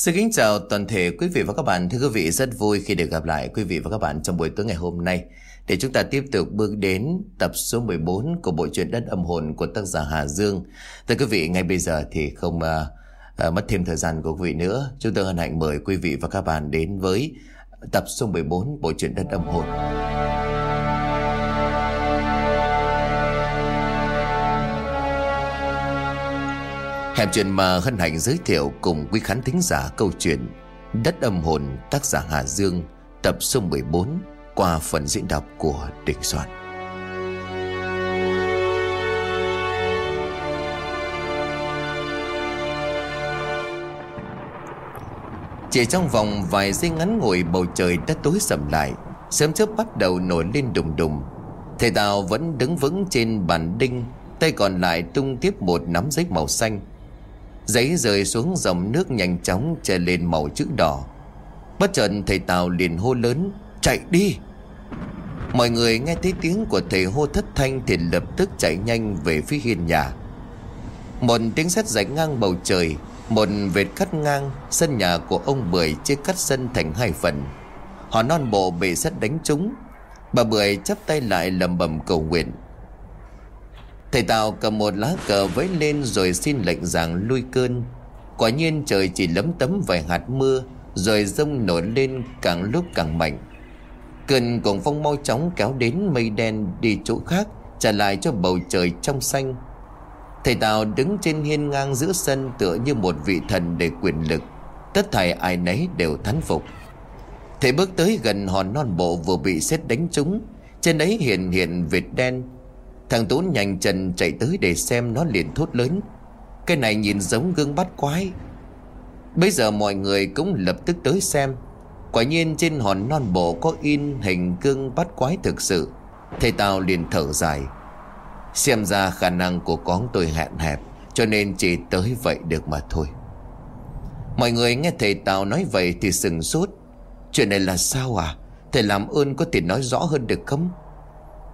Xin kính chào toàn thể quý vị và các bạn. Thưa quý vị, rất vui khi được gặp lại quý vị và các bạn trong buổi tối ngày hôm nay để chúng ta tiếp tục bước đến tập số 14 của bộ truyện Đất âm hồn của tác giả Hà Dương. Thưa quý vị, ngay bây giờ thì không uh, uh, mất thêm thời gian của quý vị nữa. Chúng tôi hân hạnh mời quý vị và các bạn đến với tập số 14 bộ truyện Đất âm hồn. Hẹp chuyện mà hân hạnh giới thiệu cùng quý khán thính giả câu chuyện Đất âm hồn, tác giả Hà Dương, tập số 14 qua phần diễn đọc của Đình Soạn. Chỉ trong vòng vài giây ngắn ngủi, bầu trời đã tối sầm lại. Sớm chớp bắt đầu nổi lên đùng đùng. Thầy Tào vẫn đứng vững trên bàn đinh, Tay còn lại tung tiếp một nắm giấy màu xanh. Giấy rơi xuống dòng nước nhanh chóng che lên màu chữ đỏ. Bất chợt thầy Tào liền hô lớn, Chạy đi! Mọi người nghe thấy tiếng của thầy hô thất thanh Thì lập tức chạy nhanh về phía hiên nhà. Một tiếng sét rạch ngang bầu trời, Một vệt cắt ngang Sân nhà của ông Bưởi chia cắt sân thành hai phần. Họ non bộ bị sét đánh trúng. Bà Bưởi chắp tay lại lầm bầm cầu nguyện. Thầy Tào cầm một lá cờ vẫy lên rồi xin lệnh rằng lui cơn. Quả nhiên trời chỉ lấm tấm vài hạt mưa, Rồi rông nổi lên càng lúc càng mạnh. Cơn cuồng phong mau chóng kéo đến mây đen đi chỗ khác, Trả lại cho bầu trời trong xanh. Thầy Tào đứng trên hiên ngang giữa sân tựa như một vị thần để quyền lực. Tất thảy ai nấy đều thán phục. Thầy bước tới gần hòn non bộ vừa bị xét đánh trúng. Trên ấy hiện hiện vệt đen Thằng Tú nhanh chân chạy tới để xem nó liền thốt lớn. Cái này nhìn giống gương bắt quái. Bây giờ mọi người cũng lập tức tới xem. Quả nhiên trên hòn non bộ có in hình gương bắt quái thực sự. Thầy Tào liền thở dài. Xem ra khả năng của con tôi hạn hẹp, Cho nên chỉ tới vậy được mà thôi. Mọi người nghe thầy Tào nói vậy thì sừng sốt. Chuyện này là sao à? Thầy làm ơn có thể nói rõ hơn được không?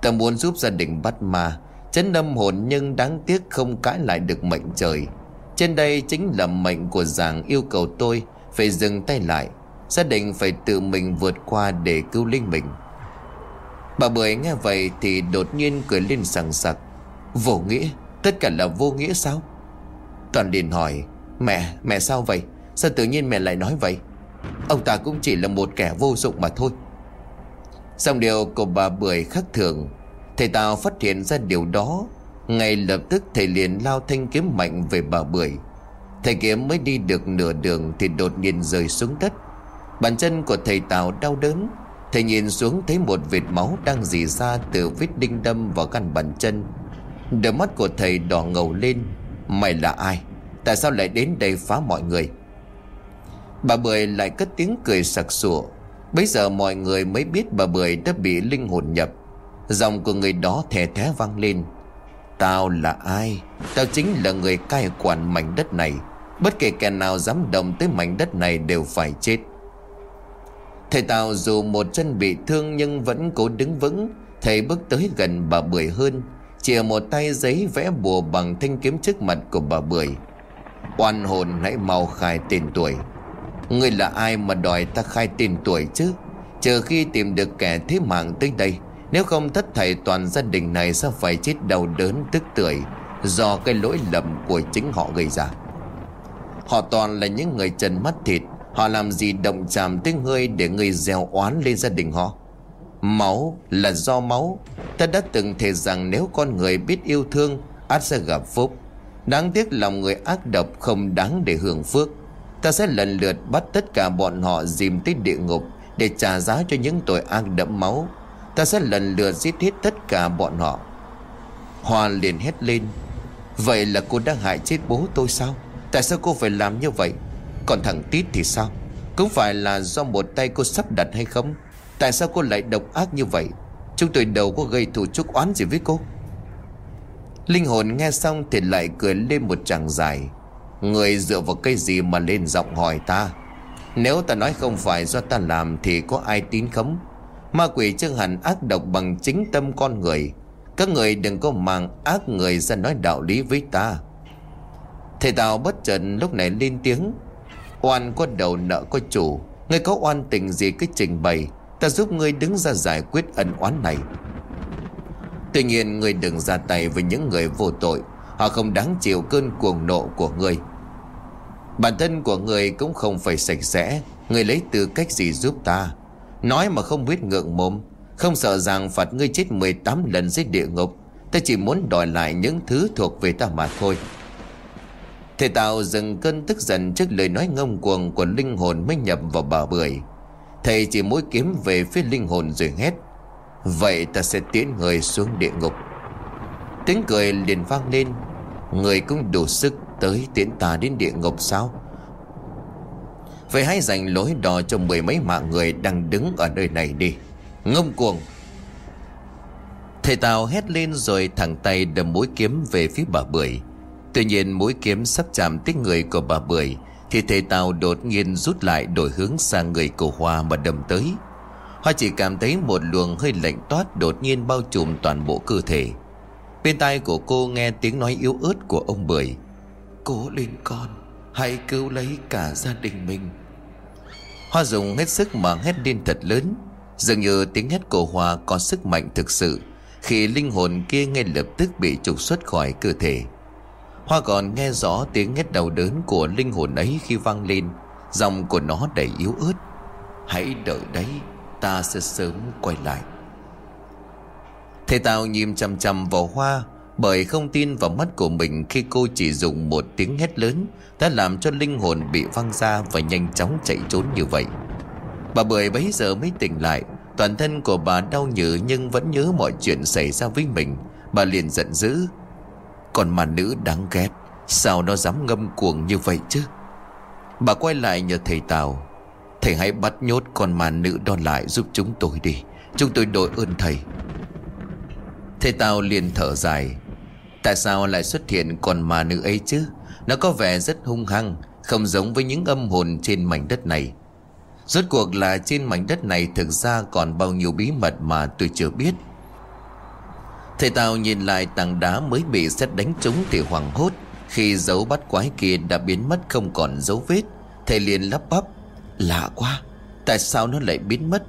Ta muốn giúp gia đình bắt ma. Chấn âm hồn nhưng đáng tiếc không cãi lại được mệnh trời. Trên đây chính là mệnh của giảng yêu cầu tôi Phải dừng tay lại. Gia đình phải tự mình vượt qua để cứu linh mình Bà Bưởi nghe vậy thì đột nhiên cười lên sằng sặc. Vô nghĩa Tất cả là vô nghĩa sao? Toàn liền hỏi Mẹ, mẹ sao vậy? Sao tự nhiên mẹ lại nói vậy? Ông ta cũng chỉ là một kẻ vô dụng mà thôi. Xong điều của bà Bưởi khác thường. Thầy Tào phát hiện ra điều đó. Ngay lập tức thầy liền lao thanh kiếm mạnh về bà Bưởi. Thầy kiếm mới đi được nửa đường Thì đột nhiên rơi xuống đất. Bàn chân của thầy Tào đau đớn. Thầy nhìn xuống thấy một vệt máu đang dì ra từ vết đinh đâm vào căn bàn chân. Đôi mắt của thầy đỏ ngầu lên. Mày là ai? Tại sao lại đến đây phá mọi người? Bà Bưởi lại cất tiếng cười sặc sụa. Bây giờ mọi người mới biết bà Bưởi đã bị linh hồn nhập. Giọng của người đó thẻ thé vang lên. Tao là ai? Tao chính là người cai quản mảnh đất này. Bất kể kẻ nào dám động tới mảnh đất này đều phải chết. Thầy Tào dù một chân bị thương nhưng vẫn cố đứng vững. Thầy bước tới gần bà Bưởi hơn, Chìa một tay giấy vẽ bùa bằng thanh kiếm trước mặt của bà Bưởi. Oan hồn hãy mau khai tên tuổi. Người là ai mà đòi ta khai tên tuổi chứ? Chờ khi tìm được kẻ thế mạng tới đây nếu không, thất thảy toàn gia đình này Sẽ phải chết đau đớn tức tưởi Do cái lỗi lầm của chính họ gây ra. Họ toàn là những người trần mắt thịt, Họ làm gì động chạm tới ngươi Để ngươi gieo oán lên gia đình họ? Máu là do máu. Ta đã từng thề rằng nếu con người biết yêu thương, ắt sẽ gặp phúc. Đáng tiếc lòng người ác độc không đáng để hưởng phước. Ta sẽ lần lượt bắt tất cả bọn họ dìm tới địa ngục Để trả giá cho những tội ác đẫm máu. Ta sẽ lần lượt giết hết tất cả bọn họ. Hoa liền hét lên. Vậy là cô đang hại chết bố tôi sao? Tại sao cô phải làm như vậy? Còn thằng Tít thì sao? Cũng phải là do một tay cô sắp đặt hay không? Tại sao cô lại độc ác như vậy? Chúng tôi đâu có gây thù chúc oán gì với cô. Linh hồn nghe xong thì lại cười lên một tràng dài. Người dựa vào cái gì mà lên giọng hỏi ta? Nếu ta nói không phải do ta làm Thì có ai tín không? Ma quỷ chưa hẳn ác độc bằng chính tâm con người. Các người đừng có mang ác người ra nói đạo lý với ta. Thầy Tào bất chợt lúc này lên tiếng. Oan có đầu nợ có chủ. Ngươi có oan tình gì cứ trình bày. Ta giúp ngươi đứng ra giải quyết ân oán này. Tuy nhiên, ngươi đừng ra tay với những người vô tội. Họ không đáng chịu cơn cuồng nộ của ngươi. Bản thân của người cũng không phải sạch sẽ. Người lấy tư cách gì giúp ta? Nói mà không biết ngượng mồm, Không sợ rằng phạt ngươi chết 18 lần dưới địa ngục, Ta chỉ muốn đòi lại những thứ thuộc về ta mà thôi. Thầy Tào dừng cơn tức giận trước lời nói ngông cuồng của linh hồn mới nhập vào bà bưởi. Thầy chỉ mũi kiếm về phía linh hồn rồi hét, Vậy ta sẽ tiến người xuống địa ngục. Tiếng cười liền vang lên, Người cũng đủ sức tới tiễn ta đến địa ngục sao? Vậy hãy dành lối đò cho mười mấy mạng người đang đứng ở nơi này đi. Ngông cuồng. Thầy Tào hét lên rồi thẳng tay đâm mũi kiếm về phía bà Bưởi. Tuy nhiên mũi kiếm sắp chạm tới người của bà Bưởi, Thì thầy Tào đột nhiên rút lại đổi hướng sang người của Hoa mà đâm tới. Hoa chỉ cảm thấy một luồng hơi lạnh toát đột nhiên bao trùm toàn bộ cơ thể. Bên tai của cô nghe tiếng nói yếu ớt của ông Bưởi. Cố lên con. Hãy cứu lấy cả gia đình mình. Hoa dùng hết sức mà hét lên thật lớn. Dường như tiếng hét của Hoa có sức mạnh thực sự, Khi linh hồn kia ngay lập tức bị trục xuất khỏi cơ thể. Hoa còn nghe rõ tiếng hét đau đớn của linh hồn ấy khi vang lên. Giọng của nó đầy yếu ớt. Hãy đợi đấy, Ta sẽ sớm quay lại. Thầy Tào nhìn chằm chằm vào Hoa bởi không tin vào mắt của mình Khi cô chỉ dùng một tiếng hét lớn Đã làm cho linh hồn bị văng ra Và nhanh chóng chạy trốn như vậy. Bà Bưởi bấy giờ mới tỉnh lại, Toàn thân của bà đau nhừ Nhưng vẫn nhớ mọi chuyện xảy ra với mình. Bà liền giận dữ Còn mà nữ đáng ghét, Sao nó dám ngâm cuồng như vậy chứ? Bà quay lại nhờ thầy Tào, Thầy hãy bắt nhốt con mà nữ đo lại giúp chúng tôi đi, Chúng tôi đội ơn thầy. Thầy Tào liền thở dài Tại sao lại xuất hiện con ma nữ ấy chứ? Nó có vẻ rất hung hăng, Không giống với những âm hồn trên mảnh đất này. Rốt cuộc là trên mảnh đất này Thực ra còn bao nhiêu bí mật mà tôi chưa biết. Thầy Tào nhìn lại tảng đá mới bị xét đánh trúng thì hoảng hốt. Khi dấu bắt quái kia đã biến mất không còn dấu vết, Thầy liền lắp bắp, Lạ quá, Tại sao nó lại biến mất?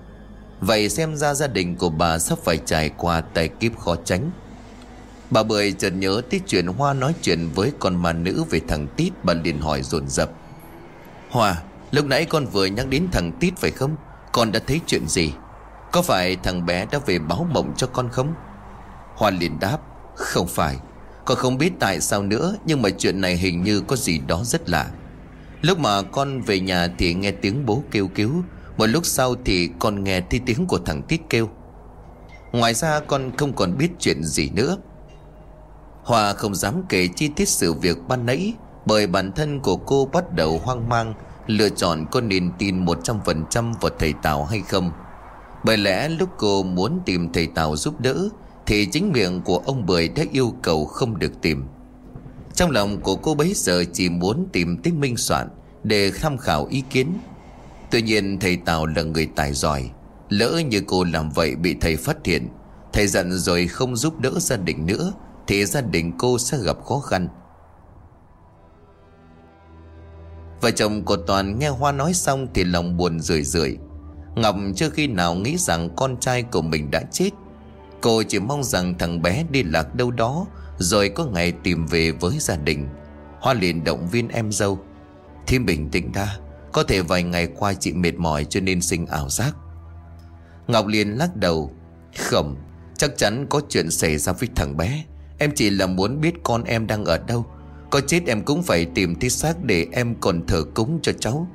Vậy xem ra gia đình của bà sắp phải trải qua tài kiếp khó tránh. Bà Bưởi chợt nhớ tới chuyện Hoa nói chuyện với con ma nữ về thằng Tít Bà liền hỏi dồn dập Hoa, lúc nãy con vừa nhắc đến thằng Tít phải không? Con đã thấy chuyện gì? Có phải thằng bé đã về báo mộng cho con không? Hoa liền đáp Không phải Con không biết tại sao nữa Nhưng mà chuyện này hình như có gì đó rất lạ Lúc mà con về nhà thì nghe tiếng bố kêu cứu Một lúc sau thì con nghe thấy tiếng của thằng Tít kêu Ngoài ra con không còn biết chuyện gì nữa Hòa không dám kể chi tiết sự việc ban nãy, Bởi bản thân của cô bắt đầu hoang mang, Lựa chọn có nên tin 100% vào thầy Tào hay không. Bởi lẽ lúc cô muốn tìm thầy Tào giúp đỡ, Thì chính miệng của ông Bưởi đã yêu cầu không được tìm. Trong lòng của cô bấy giờ chỉ muốn tìm tới Minh Soạn Để tham khảo ý kiến. Tuy nhiên thầy Tào là người tài giỏi, Lỡ như cô làm vậy bị thầy phát hiện, Thầy giận rồi không giúp đỡ gia đình nữa thì gia đình cô sẽ gặp khó khăn. Vợ chồng của Toàn nghe Hoa nói xong Thì lòng buồn rười rượi. Ngọc chưa khi nào nghĩ rằng con trai của mình đã chết. Cô chỉ mong rằng thằng bé đi lạc đâu đó, Rồi có ngày tìm về với gia đình. Hoa liền động viên em dâu. Thì bình tĩnh đã, Có thể vài ngày qua chị mệt mỏi cho nên sinh ảo giác. Ngọc liền lắc đầu. Không, Chắc chắn có chuyện xảy ra với thằng bé. Em chỉ là muốn biết con em đang ở đâu. Có chết em cũng phải tìm thấy xác Để em còn thờ cúng cho cháu.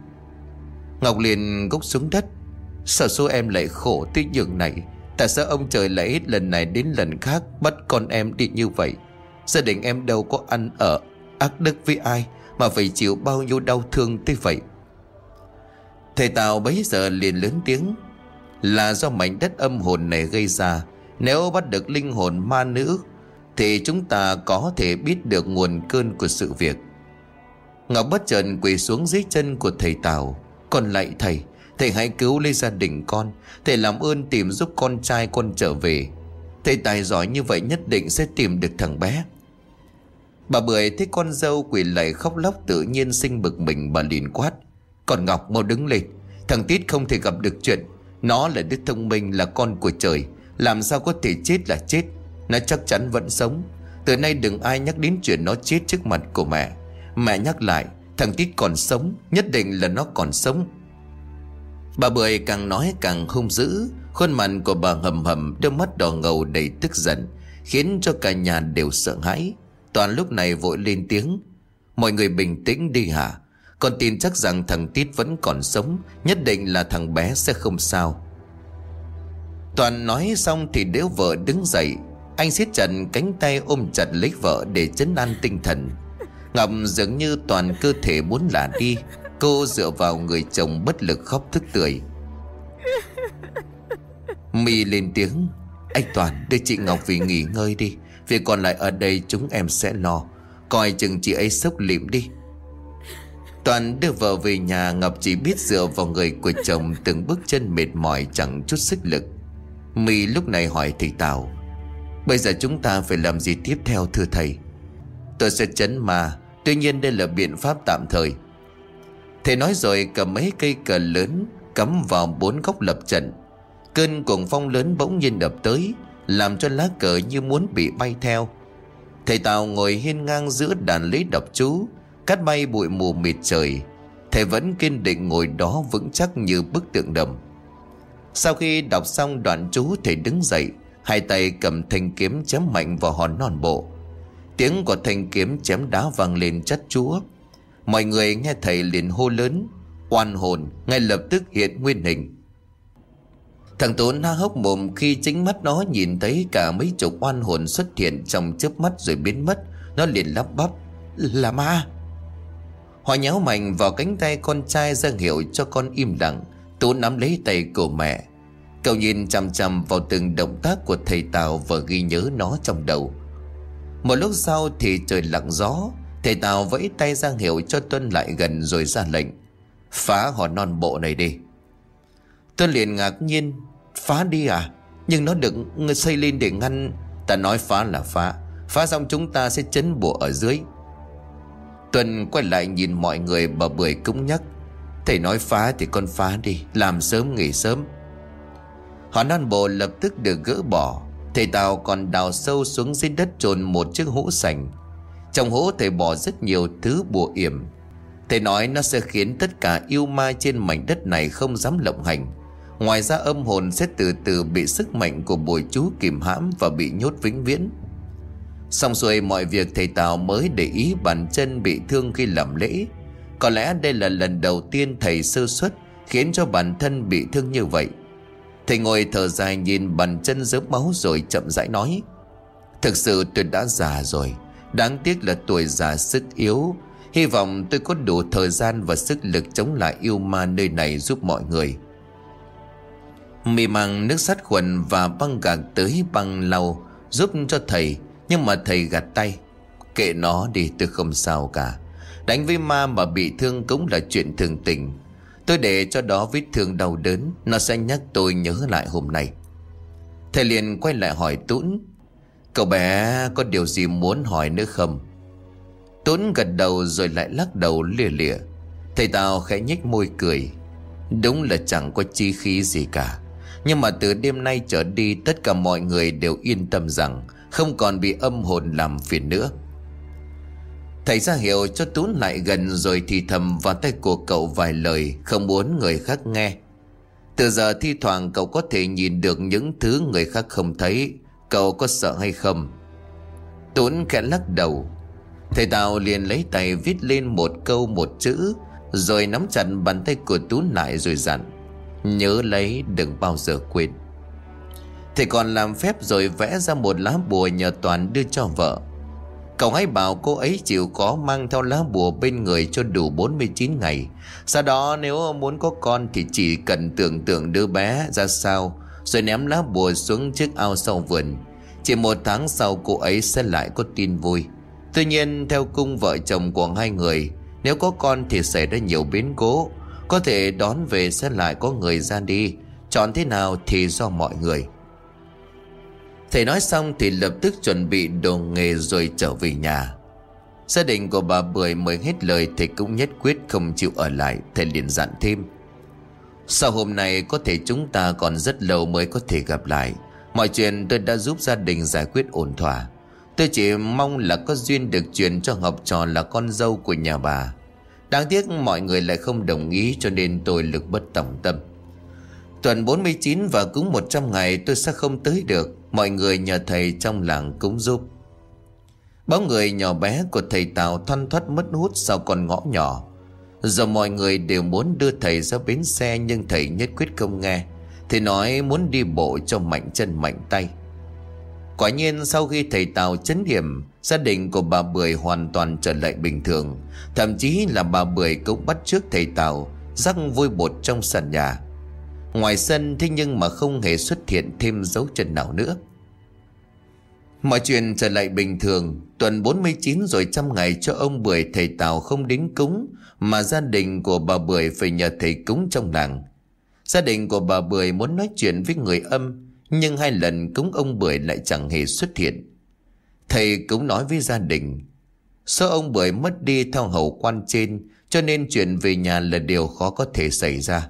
Ngọc liền gục xuống đất. Sao số em lại khổ tới nhường này. Tại sao ông trời lại hết lần này đến lần khác Bắt con em đi như vậy? Gia đình em đâu có ăn ở Ác đức với ai Mà phải chịu bao nhiêu đau thương tới vậy? Thầy Tào bấy giờ liền lớn tiếng. Là do mảnh đất âm hồn này gây ra, Nếu bắt được linh hồn ma nữ thì chúng ta có thể biết được nguồn cơn của sự việc. Ngọc bất chợt quỳ xuống dưới chân của thầy Tào. Con lại, thầy Thầy hãy cứu lấy gia đình con. Thầy làm ơn tìm giúp con trai con trở về. Thầy tài giỏi như vậy nhất định sẽ tìm được thằng bé. Bà Bưởi thấy con dâu quỳ lạy khóc lóc tự nhiên sinh bực mình, bà liền quát, Còn Ngọc mau đứng lên. Thằng Tít không thể gặp được chuyện. Nó là đứa thông minh, là con của trời. Làm sao có thể chết là chết. Nó chắc chắn vẫn sống. Từ nay đừng ai nhắc đến chuyện nó chết trước mặt của mẹ. Mẹ nhắc lại, Thằng Tít còn sống, Nhất định là nó còn sống. Bà Bưởi càng nói càng hung dữ. Khuôn mặt của bà hầm hầm, Đôi mắt đỏ ngầu đầy tức giận, Khiến cho cả nhà đều sợ hãi. Toàn lúc này vội lên tiếng. Mọi người bình tĩnh đi hả? Con tin chắc rằng thằng Tít vẫn còn sống, Nhất định là thằng bé sẽ không sao. Toàn nói xong thì đếu vợ đứng dậy. Anh siết chặt cánh tay ôm chặt lấy vợ để chấn an tinh thần. Ngọc dường như toàn cơ thể muốn lả đi. Cô dựa vào người chồng bất lực khóc thức tươi My lên tiếng. Anh Toàn, đưa chị Ngọc về nghỉ ngơi đi. Việc còn lại ở đây chúng em sẽ lo. Coi chừng chị ấy sốc lịm đi. Toàn đưa vợ về nhà, Ngọc chỉ biết dựa vào người của chồng Từng bước chân mệt mỏi chẳng chút sức lực. My lúc này hỏi thầy Tào. Bây giờ chúng ta phải làm gì tiếp theo, thưa thầy? Tôi sẽ chấn ma, Tuy nhiên đây là biện pháp tạm thời. Thầy nói rồi cầm mấy cây cờ lớn, Cắm vào bốn góc lập trận. Cơn cuồng phong lớn bỗng nhiên đập tới, Làm cho lá cờ như muốn bị bay theo. Thầy Tào ngồi hiên ngang giữa đàn lý đọc chú Cắt bay bụi mù mịt trời. Thầy vẫn kiên định ngồi đó vững chắc như bức tượng đầm. Sau khi đọc xong đoạn chú, thầy đứng dậy Hai tay cầm thanh kiếm chém mạnh vào hòn non bộ. Tiếng của thanh kiếm chém đá vang lên chất chúa. Mọi người nghe thầy liền hô lớn, Oan hồn, ngay lập tức hiện nguyên hình. Thằng Tốn há hốc mồm khi chính mắt nó nhìn thấy cả mấy chục oan hồn xuất hiện trong chớp mắt rồi biến mất. Nó liền lắp bắp, Là ma. Họ nhéo mạnh vào cánh tay con trai ra hiệu cho con im lặng. Tú nắm lấy tay của mẹ. Cậu nhìn chằm chằm vào từng động tác của thầy Tào và ghi nhớ nó trong đầu. Một lúc sau thì trời lặng gió, Thầy Tào vẫy tay ra hiệu cho Tuân lại gần rồi ra lệnh, Phá họ non bộ này đi. Tuân liền ngạc nhiên, Phá đi à? Nhưng nó được xây lên để ngăn, Ta nói phá là phá Phá xong chúng ta sẽ chấn bộ ở dưới. Tuân quay lại nhìn mọi người bà Bưởi cũng nhắc, Thầy nói phá thì con phá đi, Làm sớm nghỉ sớm. Họ non bộ lập tức được gỡ bỏ. Thầy Tào còn đào sâu xuống dưới đất trồn một chiếc hũ sành. Trong hũ thầy bỏ rất nhiều thứ bùa yểm. Thầy nói nó sẽ khiến tất cả yêu ma trên mảnh đất này không dám lộng hành. Ngoài ra âm hồn sẽ từ từ bị sức mạnh của bùi chú kìm hãm và bị nhốt vĩnh viễn. Xong xuôi mọi việc thầy Tào mới để ý bàn chân bị thương khi làm lễ. Có lẽ đây là lần đầu tiên thầy sơ xuất Khiến cho bản thân bị thương như vậy. Thầy ngồi thở dài nhìn bàn chân dớp máu rồi chậm rãi nói, Thực sự tôi đã già rồi. Đáng tiếc là tuổi già sức yếu. Hy vọng tôi có đủ thời gian và sức lực chống lại yêu ma nơi này giúp mọi người. Mì mang nước sát khuẩn và băng gạc tới băng lau Giúp cho thầy, Nhưng mà thầy gạt tay. Kệ nó đi, tôi không sao cả. Đánh với ma mà bị thương cũng là chuyện thường tình. Tôi để cho đó vết thương đau đớn, Nó sẽ nhắc tôi nhớ lại hôm nay. Thầy liền quay lại hỏi Tún Cậu bé có điều gì muốn hỏi nữa không? Tún gật đầu rồi lại lắc đầu lìa lìa. Thầy Tào khẽ nhếch môi cười, Đúng là chẳng có chi khí gì cả. Nhưng mà từ đêm nay trở đi, Tất cả mọi người đều yên tâm rằng Không còn bị âm hồn làm phiền nữa. Thầy ra hiệu cho Tún lại gần Rồi thì thầm vào tay của cậu vài lời Không muốn người khác nghe. Từ giờ thi thoảng cậu có thể nhìn được Những thứ người khác không thấy. Cậu có sợ hay không? Tún khẽ lắc đầu. Thầy Tào liền lấy tay viết lên một câu một chữ, Rồi nắm chặt bàn tay của Tú lại rồi dặn, Nhớ lấy, đừng bao giờ quên. Thầy còn làm phép rồi vẽ ra một lá bùa nhờ Toàn đưa cho vợ. Cậu hãy bảo cô ấy chịu có mang theo lá bùa bên người cho đủ 49 ngày. Sau đó, nếu muốn có con thì chỉ cần tưởng tượng đứa bé ra sao, Rồi ném lá bùa xuống chiếc ao sau vườn. Chỉ một tháng sau, cô ấy sẽ lại có tin vui. Tuy nhiên, theo cung vợ chồng của hai người, Nếu có con thì xảy ra nhiều biến cố. Có thể đón về sẽ lại có người ra đi. Chọn thế nào thì do mọi người. Thầy nói xong thì lập tức chuẩn bị đồ nghề rồi trở về nhà. Gia đình của bà Bưởi mới hết lời, Thầy cũng nhất quyết không chịu ở lại. Thầy liền dặn thêm, Sau hôm nay có thể chúng ta còn rất lâu mới có thể gặp lại. Mọi chuyện tôi đã giúp gia đình giải quyết ổn thỏa. Tôi chỉ mong là có duyên được truyền cho học trò là con dâu của nhà bà. Đáng tiếc mọi người lại không đồng ý cho nên tôi lực bất tòng tâm. Tuần 49 và cúng 100 ngày tôi sẽ không tới được. Mọi người nhờ thầy trong làng cúng giúp. Bóng người nhỏ bé của thầy Tào thoăn thoắt mất hút sau con ngõ nhỏ. Giờ mọi người đều muốn đưa thầy ra bến xe Nhưng thầy nhất quyết không nghe. Thầy nói muốn đi bộ cho mạnh chân mạnh tay. Quả nhiên sau khi thầy Tào chấn điểm, Gia đình của bà Bưởi hoàn toàn trở lại bình thường. Thậm chí là bà Bưởi cũng bắt trước thầy Tào, Rắc vôi bột trong sàn nhà. Ngoài sân thế nhưng mà không hề xuất hiện thêm dấu chân nào nữa. Mọi chuyện trở lại bình thường. Tuần 49 rồi trăm ngày cho ông Bưởi thầy Tào không đến cúng, Mà gia đình của bà Bưởi phải nhờ thầy cúng trong làng. Gia đình của bà Bưởi muốn nói chuyện với người âm, Nhưng hai lần cúng ông Bưởi lại chẳng hề xuất hiện. Thầy cũng nói với gia đình, Số ông Bưởi mất đi theo hậu quan trên, Cho nên chuyện về nhà là điều khó có thể xảy ra.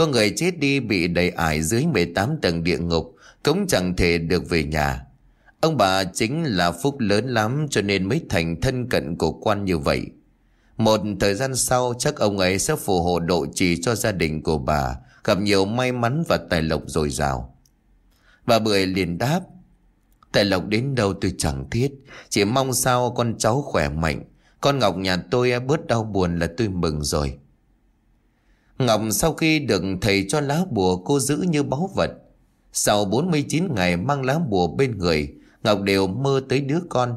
Có người chết đi bị đầy ải dưới 18 tầng địa ngục, Cũng chẳng thể được về nhà Ông bà chính là phúc lớn lắm, cho nên mới thành thân cận của quan như vậy. Một thời gian sau, chắc ông ấy sẽ phù hộ độ trì cho gia đình của bà, gặp nhiều may mắn và tài lộc dồi dào. Bà Bưởi liền đáp, Tài lộc đến đâu tôi chẳng thiết, Chỉ mong sao con cháu khỏe mạnh Con Ngọc nhà tôi bớt đau buồn là tôi mừng rồi Ngọc sau khi được thầy cho lá bùa cô giữ như báu vật, Sau 49 ngày mang lá bùa bên người, Ngọc đều mơ tới đứa con.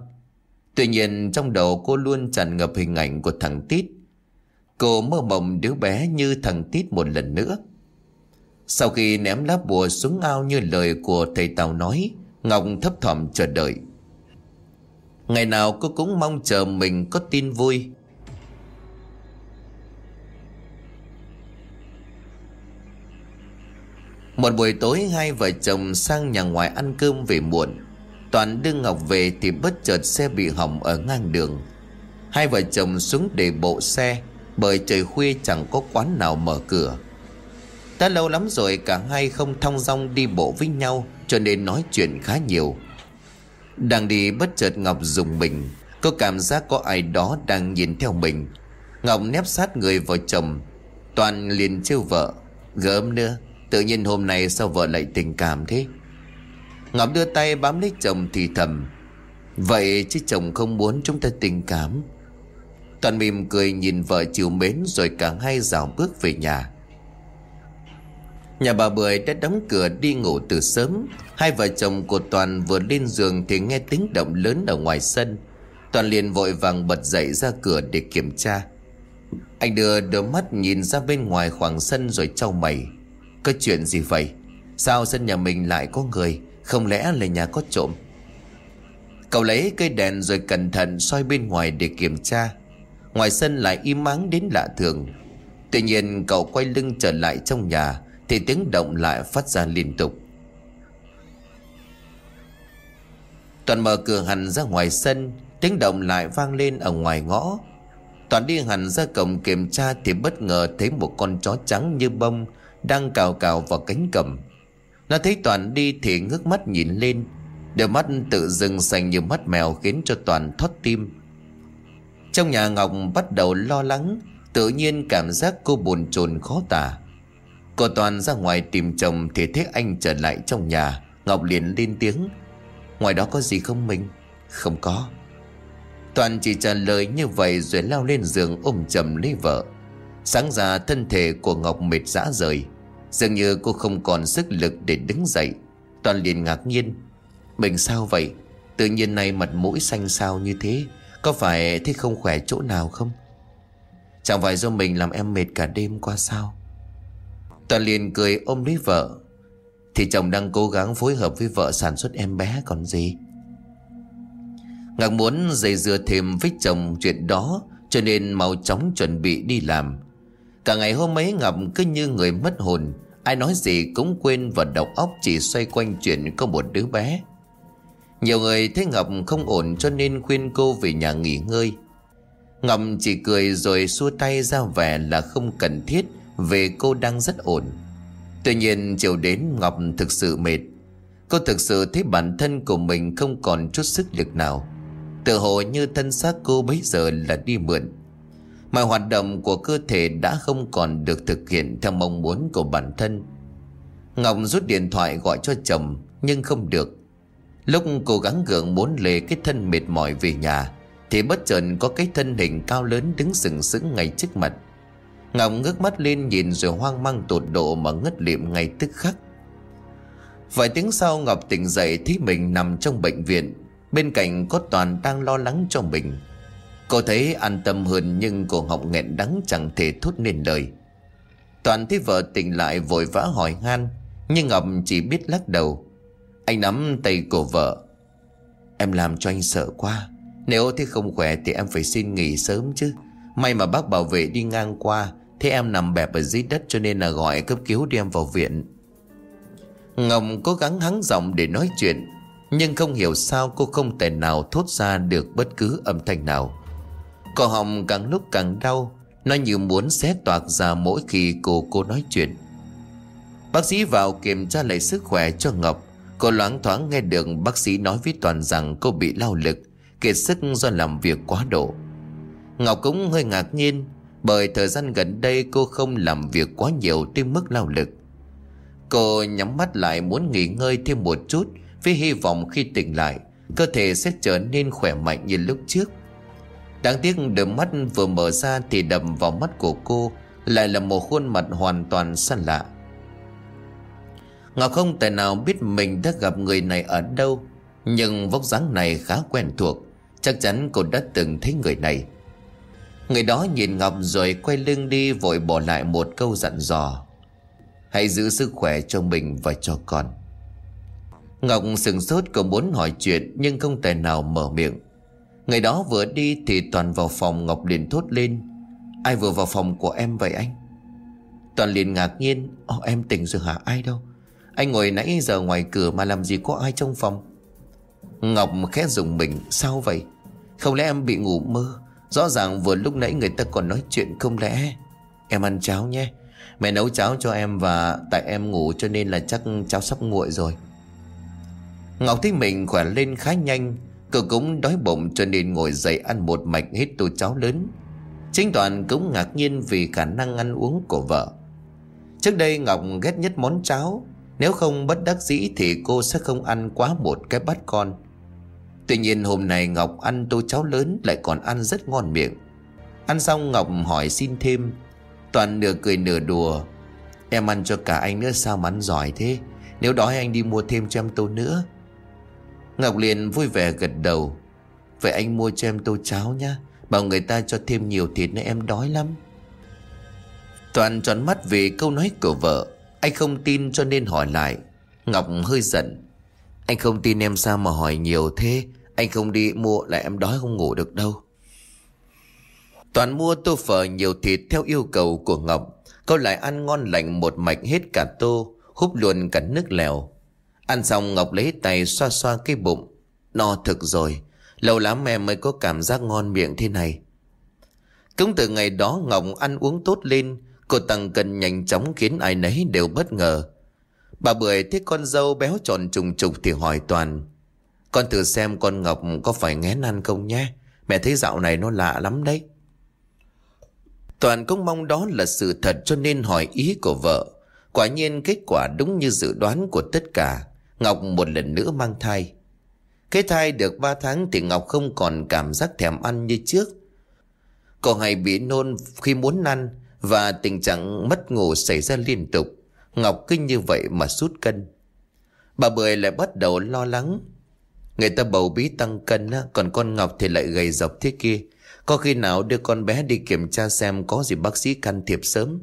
Tuy nhiên trong đầu cô luôn tràn ngập hình ảnh của thằng Tít. Cô mơ mộng đứa bé như thằng Tít một lần nữa. Sau khi ném lá bùa xuống ao như lời của thầy Tàu nói, Ngọc thấp thỏm chờ đợi. Ngày nào cô cũng mong chờ mình có tin vui. Một buổi tối hai vợ chồng sang nhà ngoài ăn cơm về muộn. Toàn đưa Ngọc về thì bất chợt xe bị hỏng ở ngang đường. Hai vợ chồng xuống để bộ xe, Bởi trời khuya chẳng có quán nào mở cửa. Đã lâu lắm rồi cả hai không thong dong đi bộ với nhau, Cho nên nói chuyện khá nhiều. Đang đi bất chợt Ngọc dùng mình, Có cảm giác có ai đó đang nhìn theo mình. Ngọc nép sát người vào chồng, Toàn liền trêu vợ, Gớm nữa Tự nhiên hôm nay sao vợ lại tình cảm thế? Ngọc đưa tay bám lấy chồng thì thầm, Vậy chứ chồng không muốn chúng ta tình cảm. Toàn mỉm cười nhìn vợ chiều mến Rồi cả hai dạo bước về nhà. Nhà bà Bưởi đã đóng cửa đi ngủ từ sớm. Hai vợ chồng của Toàn vừa lên giường Thì nghe tiếng động lớn ở ngoài sân. Toàn liền vội vàng bật dậy ra cửa để kiểm tra. Anh đưa đôi mắt nhìn ra bên ngoài khoảng sân rồi trao mày. Có chuyện gì vậy? Sao sân nhà mình lại có người? Không lẽ là nhà có trộm? Cậu lấy cây đèn rồi cẩn thận soi bên ngoài để kiểm tra. Ngoài sân lại im ắng đến lạ thường. Tuy nhiên, cậu quay lưng trở lại trong nhà, Thì tiếng động lại phát ra liên tục. Toàn mở cửa hẳn ra ngoài sân, Tiếng động lại vang lên ở ngoài ngõ. Toàn đi hẳn ra cổng kiểm tra Thì bất ngờ thấy một con chó trắng như bông đang cào cào vào cánh cầm. Nó thấy Toàn đi thì ngước mắt nhìn lên, Đôi mắt tự dưng xanh như mắt mèo Khiến cho Toàn thoát tim. Trong nhà Ngọc bắt đầu lo lắng, Tự nhiên cảm giác cô buồn chồn khó tả. Cô Toàn ra ngoài tìm chồng Thì thấy anh trở lại trong nhà. Ngọc liền lên tiếng, Ngoài đó có gì không mình? Không có. Toàn chỉ trả lời như vậy Rồi lao lên giường ôm chầm lấy vợ. Sáng ra thân thể của Ngọc mệt rã rời. Dường như cô không còn sức lực để đứng dậy. Toàn liền ngạc nhiên. Mình sao vậy? Tự nhiên này mặt mũi xanh xao như thế, Có phải thế không khỏe chỗ nào không? Chẳng phải do mình làm em mệt cả đêm qua sao? Toàn liền cười ôm lấy vợ. Thì chồng đang cố gắng phối hợp với vợ sản xuất em bé còn gì? Ngạc muốn dây dưa thêm với chồng chuyện đó, Cho nên mau chóng chuẩn bị đi làm. Cả ngày hôm ấy Ngọc cứ như người mất hồn. Ai nói gì cũng quên và đầu óc chỉ xoay quanh chuyện có một đứa bé. Nhiều người thấy Ngọc không ổn cho nên khuyên cô về nhà nghỉ ngơi. Ngọc chỉ cười rồi xua tay ra vẻ là không cần thiết Vì cô đang rất ổn. Tuy nhiên, chiều đến Ngọc thực sự mệt. Cô thực sự thấy bản thân của mình không còn chút sức lực nào. Tự hồ như thân xác cô bấy giờ là đi mượn. Mọi hoạt động của cơ thể đã không còn được thực hiện theo mong muốn của bản thân. Ngọc rút điện thoại gọi cho chồng, nhưng không được. Lúc cố gắng gượng muốn lề cái thân mệt mỏi về nhà, Thì bất chợt có cái thân hình cao lớn đứng sừng sững ngay trước mặt. Ngọc ngước mắt lên nhìn rồi hoang mang tột độ mà ngất liệm ngay tức khắc. Vài tiếng sau, Ngọc tỉnh dậy thấy mình nằm trong bệnh viện. Bên cạnh có Toàn đang lo lắng cho mình. Cô thấy an tâm hơn nhưng cô họng nghẹn đắng chẳng thể thốt nên lời. Toàn thấy vợ tỉnh lại vội vã hỏi han, Nhưng Ngọc chỉ biết lắc đầu. Anh nắm tay của vợ. Em làm cho anh sợ quá. Nếu thế không khỏe thì em phải xin nghỉ sớm chứ. May mà bác bảo vệ đi ngang qua, Thế em nằm bẹp ở dưới đất cho nên là gọi cấp cứu đem vào viện. Ngọc cố gắng hắng giọng để nói chuyện, Nhưng không hiểu sao cô không thể nào thốt ra được bất cứ âm thanh nào. Cổ họng càng lúc càng đau, Nó như muốn xé toạc ra mỗi khi cô cô nói chuyện. Bác sĩ vào kiểm tra lại sức khỏe cho Ngọc. Cô loáng thoáng nghe được bác sĩ nói với Toàn rằng cô bị lao lực, Kiệt sức do làm việc quá độ. Ngọc cũng hơi ngạc nhiên, Bởi thời gian gần đây cô không làm việc quá nhiều tới mức lao lực. Cô nhắm mắt lại muốn nghỉ ngơi thêm một chút, Với hy vọng khi tỉnh lại, Cơ thể sẽ trở nên khỏe mạnh như lúc trước. Đáng tiếc đôi mắt vừa mở ra Thì đầm vào mắt của cô, Lại là một khuôn mặt hoàn toàn xa lạ. Ngọc không tài nào biết mình đã gặp người này ở đâu, Nhưng vóc dáng này khá quen thuộc, Chắc chắn cô đã từng thấy người này. Người đó nhìn Ngọc rồi quay lưng đi vội bỏ lại một câu dặn dò. Hãy giữ sức khỏe cho mình và cho con. Ngọc sừng sốt cô muốn hỏi chuyện Nhưng không tài nào mở miệng ngày đó vừa đi thì Toàn vào phòng Ngọc liền thốt lên. Ai vừa vào phòng của em vậy anh? Toàn liền ngạc nhiên. Ồ, em tỉnh rồi hả? Ai đâu? Anh ngồi nãy giờ ngoài cửa mà làm gì có ai trong phòng? Ngọc khẽ dùng mình. Sao vậy? Không lẽ em bị ngủ mơ? Rõ ràng vừa lúc nãy người ta còn nói chuyện không lẽ? Em ăn cháo nhé. Mẹ nấu cháo cho em và Tại em ngủ cho nên là chắc cháo sắp nguội rồi. Ngọc thấy mình khỏe lên khá nhanh. Cô cũng đói bụng cho nên ngồi dậy ăn một mạch hết tô cháo lớn. Chính Toàn cũng ngạc nhiên vì khả năng ăn uống của vợ. Trước đây Ngọc ghét nhất món cháo. Nếu không bất đắc dĩ thì cô sẽ không ăn quá một cái bát con. Tuy nhiên hôm nay Ngọc ăn tô cháo lớn lại còn ăn rất ngon miệng. Ăn xong Ngọc hỏi xin thêm. Toàn nửa cười nửa đùa. Em ăn cho cả anh nữa sao mà ăn giỏi thế? Nếu đói anh đi mua thêm cho em tô nữa. Ngọc liền vui vẻ gật đầu. Vậy anh mua cho em tô cháo nhá, Bảo người ta cho thêm nhiều thịt nữa em đói lắm. Toàn tròn mắt vì câu nói của vợ. Anh không tin cho nên hỏi lại. Ngọc hơi giận. Anh không tin em sao mà hỏi nhiều thế? Anh không đi mua lại em đói không ngủ được đâu. Toàn mua tô phở nhiều thịt theo yêu cầu của Ngọc. Câu lại ăn ngon lành một mạch hết cả tô, Húp luôn cả nước lèo. Ăn xong Ngọc lấy tay xoa xoa cái bụng. No thực rồi. Lâu lắm em mới có cảm giác ngon miệng thế này. Cũng từ ngày đó Ngọc ăn uống tốt lên, Cô tăng cân nhanh chóng khiến ai nấy đều bất ngờ. Bà Bưởi thấy con dâu béo tròn trùng trục thì hỏi Toàn, Con thử xem con Ngọc có phải ngén ăn không nhé? Mẹ thấy dạo này nó lạ lắm đấy. Toàn cũng mong đó là sự thật cho nên hỏi ý của vợ. Quả nhiên kết quả đúng như dự đoán của tất cả. Ngọc một lần nữa mang thai. Cái thai được 3 tháng thì Ngọc không còn cảm giác thèm ăn như trước. Cô hay bị nôn khi muốn ăn Và tình trạng mất ngủ xảy ra liên tục. Ngọc cứ như vậy mà sút cân. Bà Bưởi lại bắt đầu lo lắng. Người ta bầu bí tăng cân Còn con Ngọc thì lại gầy dọc thế kia. Có khi nào đưa con bé đi kiểm tra xem Có gì bác sĩ can thiệp sớm?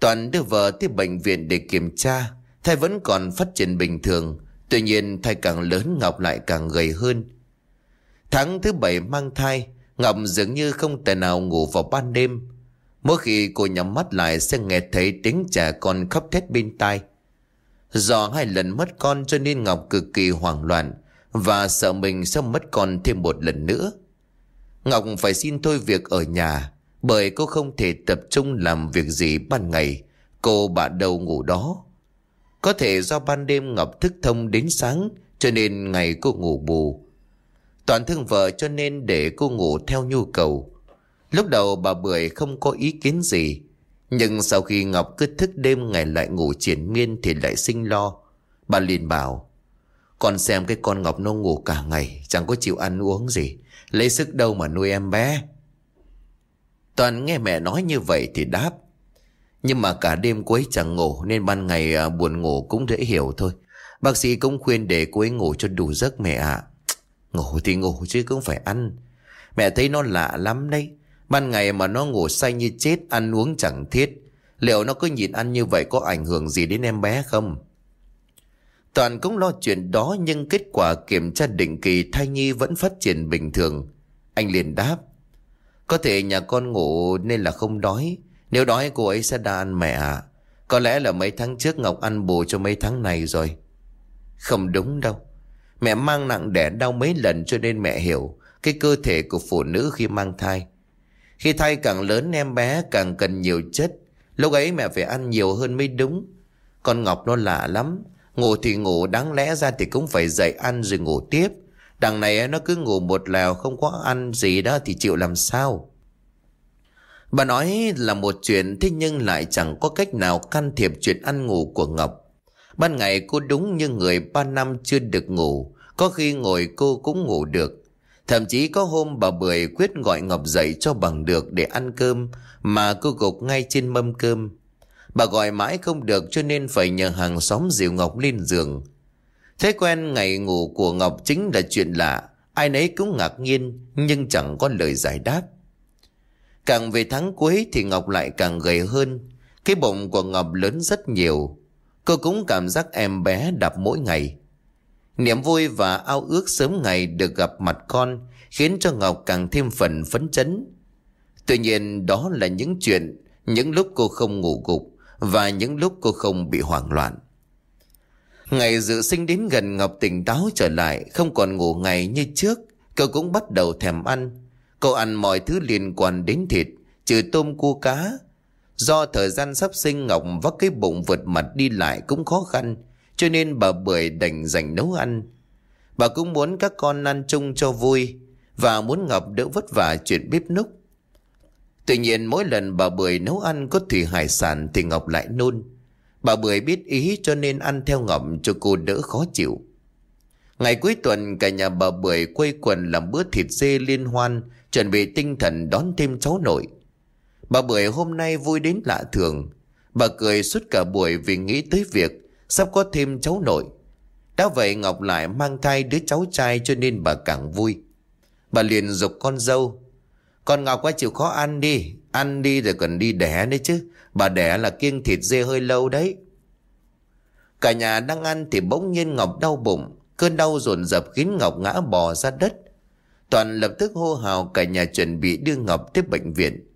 Toàn đưa vợ tới bệnh viện để kiểm tra. Thai vẫn còn phát triển bình thường, Tuy nhiên thai càng lớn Ngọc lại càng gầy hơn Tháng thứ bảy mang thai, Ngọc dường như không thể nào ngủ vào ban đêm Mỗi khi cô nhắm mắt lại sẽ nghe thấy tiếng trẻ con khóc thét bên tai Do hai lần mất con cho nên Ngọc cực kỳ hoảng loạn Và sợ mình sẽ mất con thêm một lần nữa Ngọc phải xin thôi việc ở nhà, bởi cô không thể tập trung làm việc gì ban ngày. Cô bạ đầu ngủ đó. Có thể do ban đêm Ngọc thức thông đến sáng, cho nên ngày cô ngủ bù. Toàn thương vợ cho nên để cô ngủ theo nhu cầu. Lúc đầu bà Bưởi không có ý kiến gì. Nhưng sau khi Ngọc cứ thức đêm ngày lại ngủ triển miên thì lại sinh lo. Bà liền bảo, Con xem cái con Ngọc nó ngủ cả ngày, Chẳng có chịu ăn uống gì Lấy sức đâu mà nuôi em bé Toàn nghe mẹ nói như vậy thì đáp nhưng mà cả đêm cô ấy chẳng ngủ Nên ban ngày à, buồn ngủ cũng dễ hiểu thôi Bác sĩ cũng khuyên để cô ấy ngủ cho đủ giấc mẹ ạ Ngủ thì ngủ chứ cũng phải ăn Mẹ thấy nó lạ lắm đấy Ban ngày mà nó ngủ say như chết Ăn uống chẳng thiết Liệu nó cứ nhìn ăn như vậy có ảnh hưởng gì đến em bé không Toàn cũng lo chuyện đó nhưng kết quả kiểm tra định kỳ thai nhi vẫn phát triển bình thường. Anh liền đáp. Có thể nhà con ngủ nên là không đói. Nếu đói cô ấy sẽ đã ăn mẹ à. Có lẽ là mấy tháng trước Ngọc ăn bù cho mấy tháng này rồi. Không đúng đâu. Mẹ mang nặng đẻ đau mấy lần cho nên mẹ hiểu cái cơ thể của phụ nữ khi mang thai. Khi thai càng lớn em bé càng cần nhiều chất. Lúc ấy mẹ phải ăn nhiều hơn mới đúng. Con Ngọc nó lạ lắm. Ngủ thì ngủ, đáng lẽ ra thì cũng phải dậy ăn rồi ngủ tiếp Đằng này nó cứ ngủ một lèo, không có ăn gì đó thì chịu làm sao Bà nói là một chuyện, thế nhưng lại chẳng có cách nào can thiệp chuyện ăn ngủ của Ngọc Ban ngày cô đúng như người ba năm chưa được ngủ, Có khi ngồi cô cũng ngủ được Thậm chí có hôm bà Bưởi quyết gọi Ngọc dậy cho bằng được để ăn cơm, Mà cô gục ngay trên mâm cơm Bà gọi mãi không được cho nên phải nhờ hàng xóm dìu Ngọc lên giường. Thế quen ngày ngủ của Ngọc chính là chuyện lạ. Ai nấy cũng ngạc nhiên, nhưng chẳng có lời giải đáp. Càng về tháng cuối thì Ngọc lại càng gầy hơn. Cái bụng của Ngọc lớn rất nhiều. Cô cũng cảm giác em bé đập mỗi ngày. Niềm vui và ao ước sớm ngày được gặp mặt con khiến cho Ngọc càng thêm phần phấn chấn. Tuy nhiên đó là những chuyện, những lúc cô không ngủ gục và những lúc cô không bị hoảng loạn. Ngày dự sinh đến gần Ngọc tỉnh táo trở lại, không còn ngủ ngày như trước, cô cũng bắt đầu thèm ăn. Cô ăn mọi thứ liên quan đến thịt, trừ tôm cua cá. Do thời gian sắp sinh Ngọc vác cái bụng vượt mặt đi lại cũng khó khăn, cho nên bà Bưởi đành dành nấu ăn. Bà cũng muốn các con ăn chung cho vui, và muốn Ngọc đỡ vất vả chuyện bếp núc. Tuy nhiên mỗi lần bà Bưởi nấu ăn có thủy hải sản thì Ngọc lại nôn. Bà Bưởi biết ý cho nên ăn theo Ngọc cho cô đỡ khó chịu. Ngày cuối tuần cả nhà bà Bưởi quây quần làm bữa thịt dê liên hoan chuẩn bị tinh thần đón thêm cháu nội. Bà Bưởi hôm nay vui đến lạ thường. Bà cười suốt cả buổi vì nghĩ tới việc sắp có thêm cháu nội. Đã vậy Ngọc lại mang thai đứa cháu trai cho nên bà càng vui. Bà liền dục con dâu, con Ngọc quá chịu khó ăn đi Ăn đi rồi còn đi đẻ đấy chứ Bà đẻ là kiêng thịt dê hơi lâu đấy Cả nhà đang ăn thì bỗng nhiên Ngọc đau bụng, Cơn đau dồn dập khiến Ngọc ngã bò ra đất Toàn lập tức hô hào cả nhà chuẩn bị đưa Ngọc tiếp bệnh viện.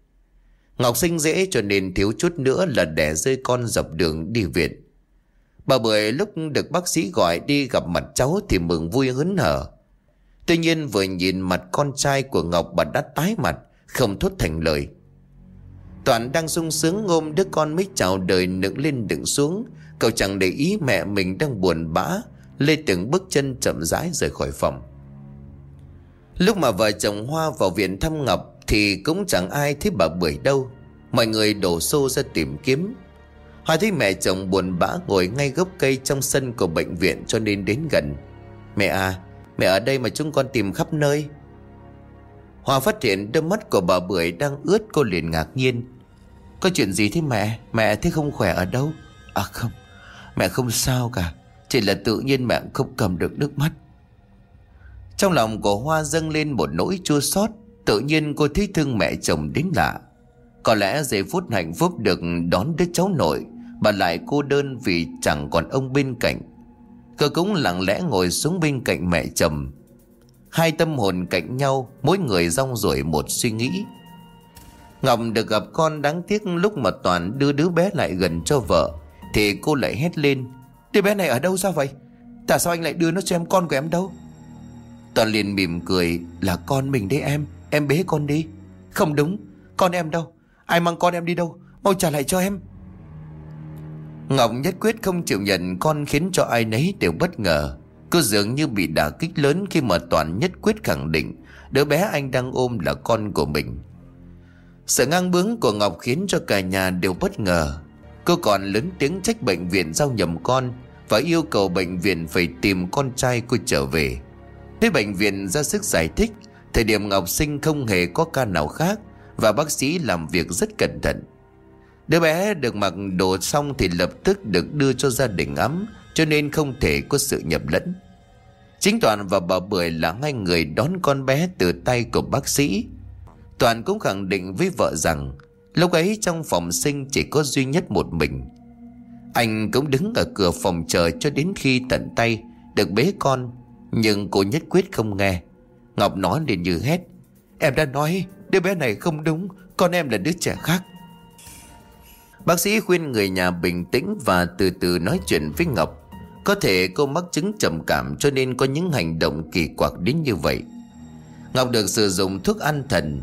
Ngọc sinh dễ cho nên thiếu chút nữa là đẻ rơi con dọc đường đi viện. Bà Bưởi lúc được bác sĩ gọi đi gặp mặt cháu thì mừng vui hớn hở. Tuy nhiên vừa nhìn mặt con trai của Ngọc bà đã tái mặt, Không thốt thành lời. Toàn đang sung sướng ôm đứa con mới chào đời nựng lên đựng xuống. Cậu chẳng để ý mẹ mình đang buồn bã, Lê từng bước chân chậm rãi rời khỏi phòng. Lúc mà vợ chồng Hoa vào viện thăm Ngọc Thì cũng chẳng ai thấy bà Bưởi đâu. Mọi người đổ xô ra tìm kiếm. Hoa thấy mẹ chồng buồn bã ngồi ngay gốc cây trong sân của bệnh viện cho nên đến gần. Mẹ à Mẹ ở đây mà chúng con tìm khắp nơi. Hoa phát hiện đôi mắt của bà Bưởi đang ướt, cô liền ngạc nhiên. Có chuyện gì thế mẹ? Mẹ thấy không khỏe ở đâu? À không, Mẹ không sao cả. Chỉ là tự nhiên mẹ không cầm được nước mắt. Trong lòng của Hoa dâng lên một nỗi chua xót, Tự nhiên cô thấy thương mẹ chồng đến lạ. Có lẽ giây phút hạnh phúc được đón đứa cháu nội Bà lại cô đơn vì chẳng còn ông bên cạnh. Cô cũng lặng lẽ ngồi xuống bên cạnh mẹ chồng. Hai tâm hồn cạnh nhau, Mỗi người rong ruổi một suy nghĩ. Ngọc được gặp con đáng tiếc lúc mà Toàn đưa đứa bé lại gần cho vợ, Thì cô lại hét lên, Đứa bé này ở đâu sao vậy? Tại sao anh lại đưa nó cho em con của em đâu? Toàn liền mỉm cười, Là con mình đấy em Em bế con đi. Không đúng, Con em đâu, Ai mang con em đi đâu, Mau trả lại cho em. Ngọc nhất quyết không chịu nhận, con khiến cho ai nấy đều bất ngờ. Cô dường như bị đả kích lớn khi mà Toàn nhất quyết khẳng định, Đứa bé anh đang ôm là con của mình. Sự ngang bướng của Ngọc khiến cho cả nhà đều bất ngờ. Cô còn lớn tiếng trách bệnh viện giao nhầm con Và yêu cầu bệnh viện phải tìm con trai cô trở về. Tới bệnh viện ra sức giải thích, Thời điểm Ngọc sinh không hề có ca nào khác Và bác sĩ làm việc rất cẩn thận. Đứa bé được mặc đồ xong thì lập tức được đưa cho gia đình ấm, Cho nên không thể có sự nhập lẫn. Chính Toàn và bà Bưởi là hai người đón con bé từ tay của bác sĩ. Toàn cũng khẳng định với vợ rằng, Lúc ấy trong phòng sinh chỉ có duy nhất một mình. Anh cũng đứng ở cửa phòng chờ cho đến khi tận tay Được bế con. Nhưng cô nhất quyết không nghe. Ngọc nói liền như hét. Em đã nói, đứa bé này không đúng, Con em là đứa trẻ khác. Bác sĩ khuyên người nhà bình tĩnh Và từ từ nói chuyện với Ngọc. Có thể cô mắc chứng trầm cảm Cho nên có những hành động kỳ quặc đến như vậy. Ngọc được sử dụng thuốc an thần.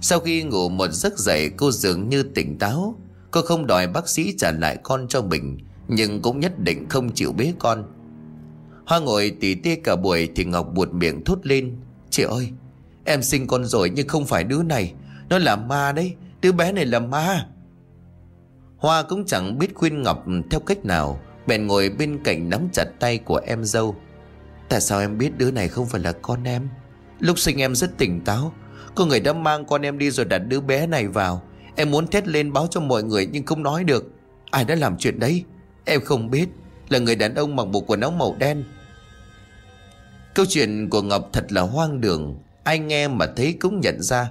Sau khi ngủ một giấc dậy, Cô dường như tỉnh táo. Cô không đòi bác sĩ trả lại con cho mình, Nhưng cũng nhất định không chịu bế con. Hoa ngồi tỉ tê cả buổi Thì Ngọc buột miệng thốt lên, Chị ơi, Em sinh con rồi nhưng không phải đứa này, Nó là ma đấy, Đứa bé này là ma. Hoa cũng chẳng biết khuyên Ngọc theo cách nào, Bèn ngồi bên cạnh nắm chặt tay của em dâu. Tại sao em biết đứa này không phải là con em? Lúc sinh em rất tỉnh táo, Có người đã mang con em đi rồi đặt đứa bé này vào. Em muốn thét lên báo cho mọi người nhưng không nói được. Ai đã làm chuyện đấy? Em không biết, Là người đàn ông mặc bộ quần áo màu đen Câu chuyện của Ngọc thật là hoang đường, Ai nghe mà thấy cũng nhận ra.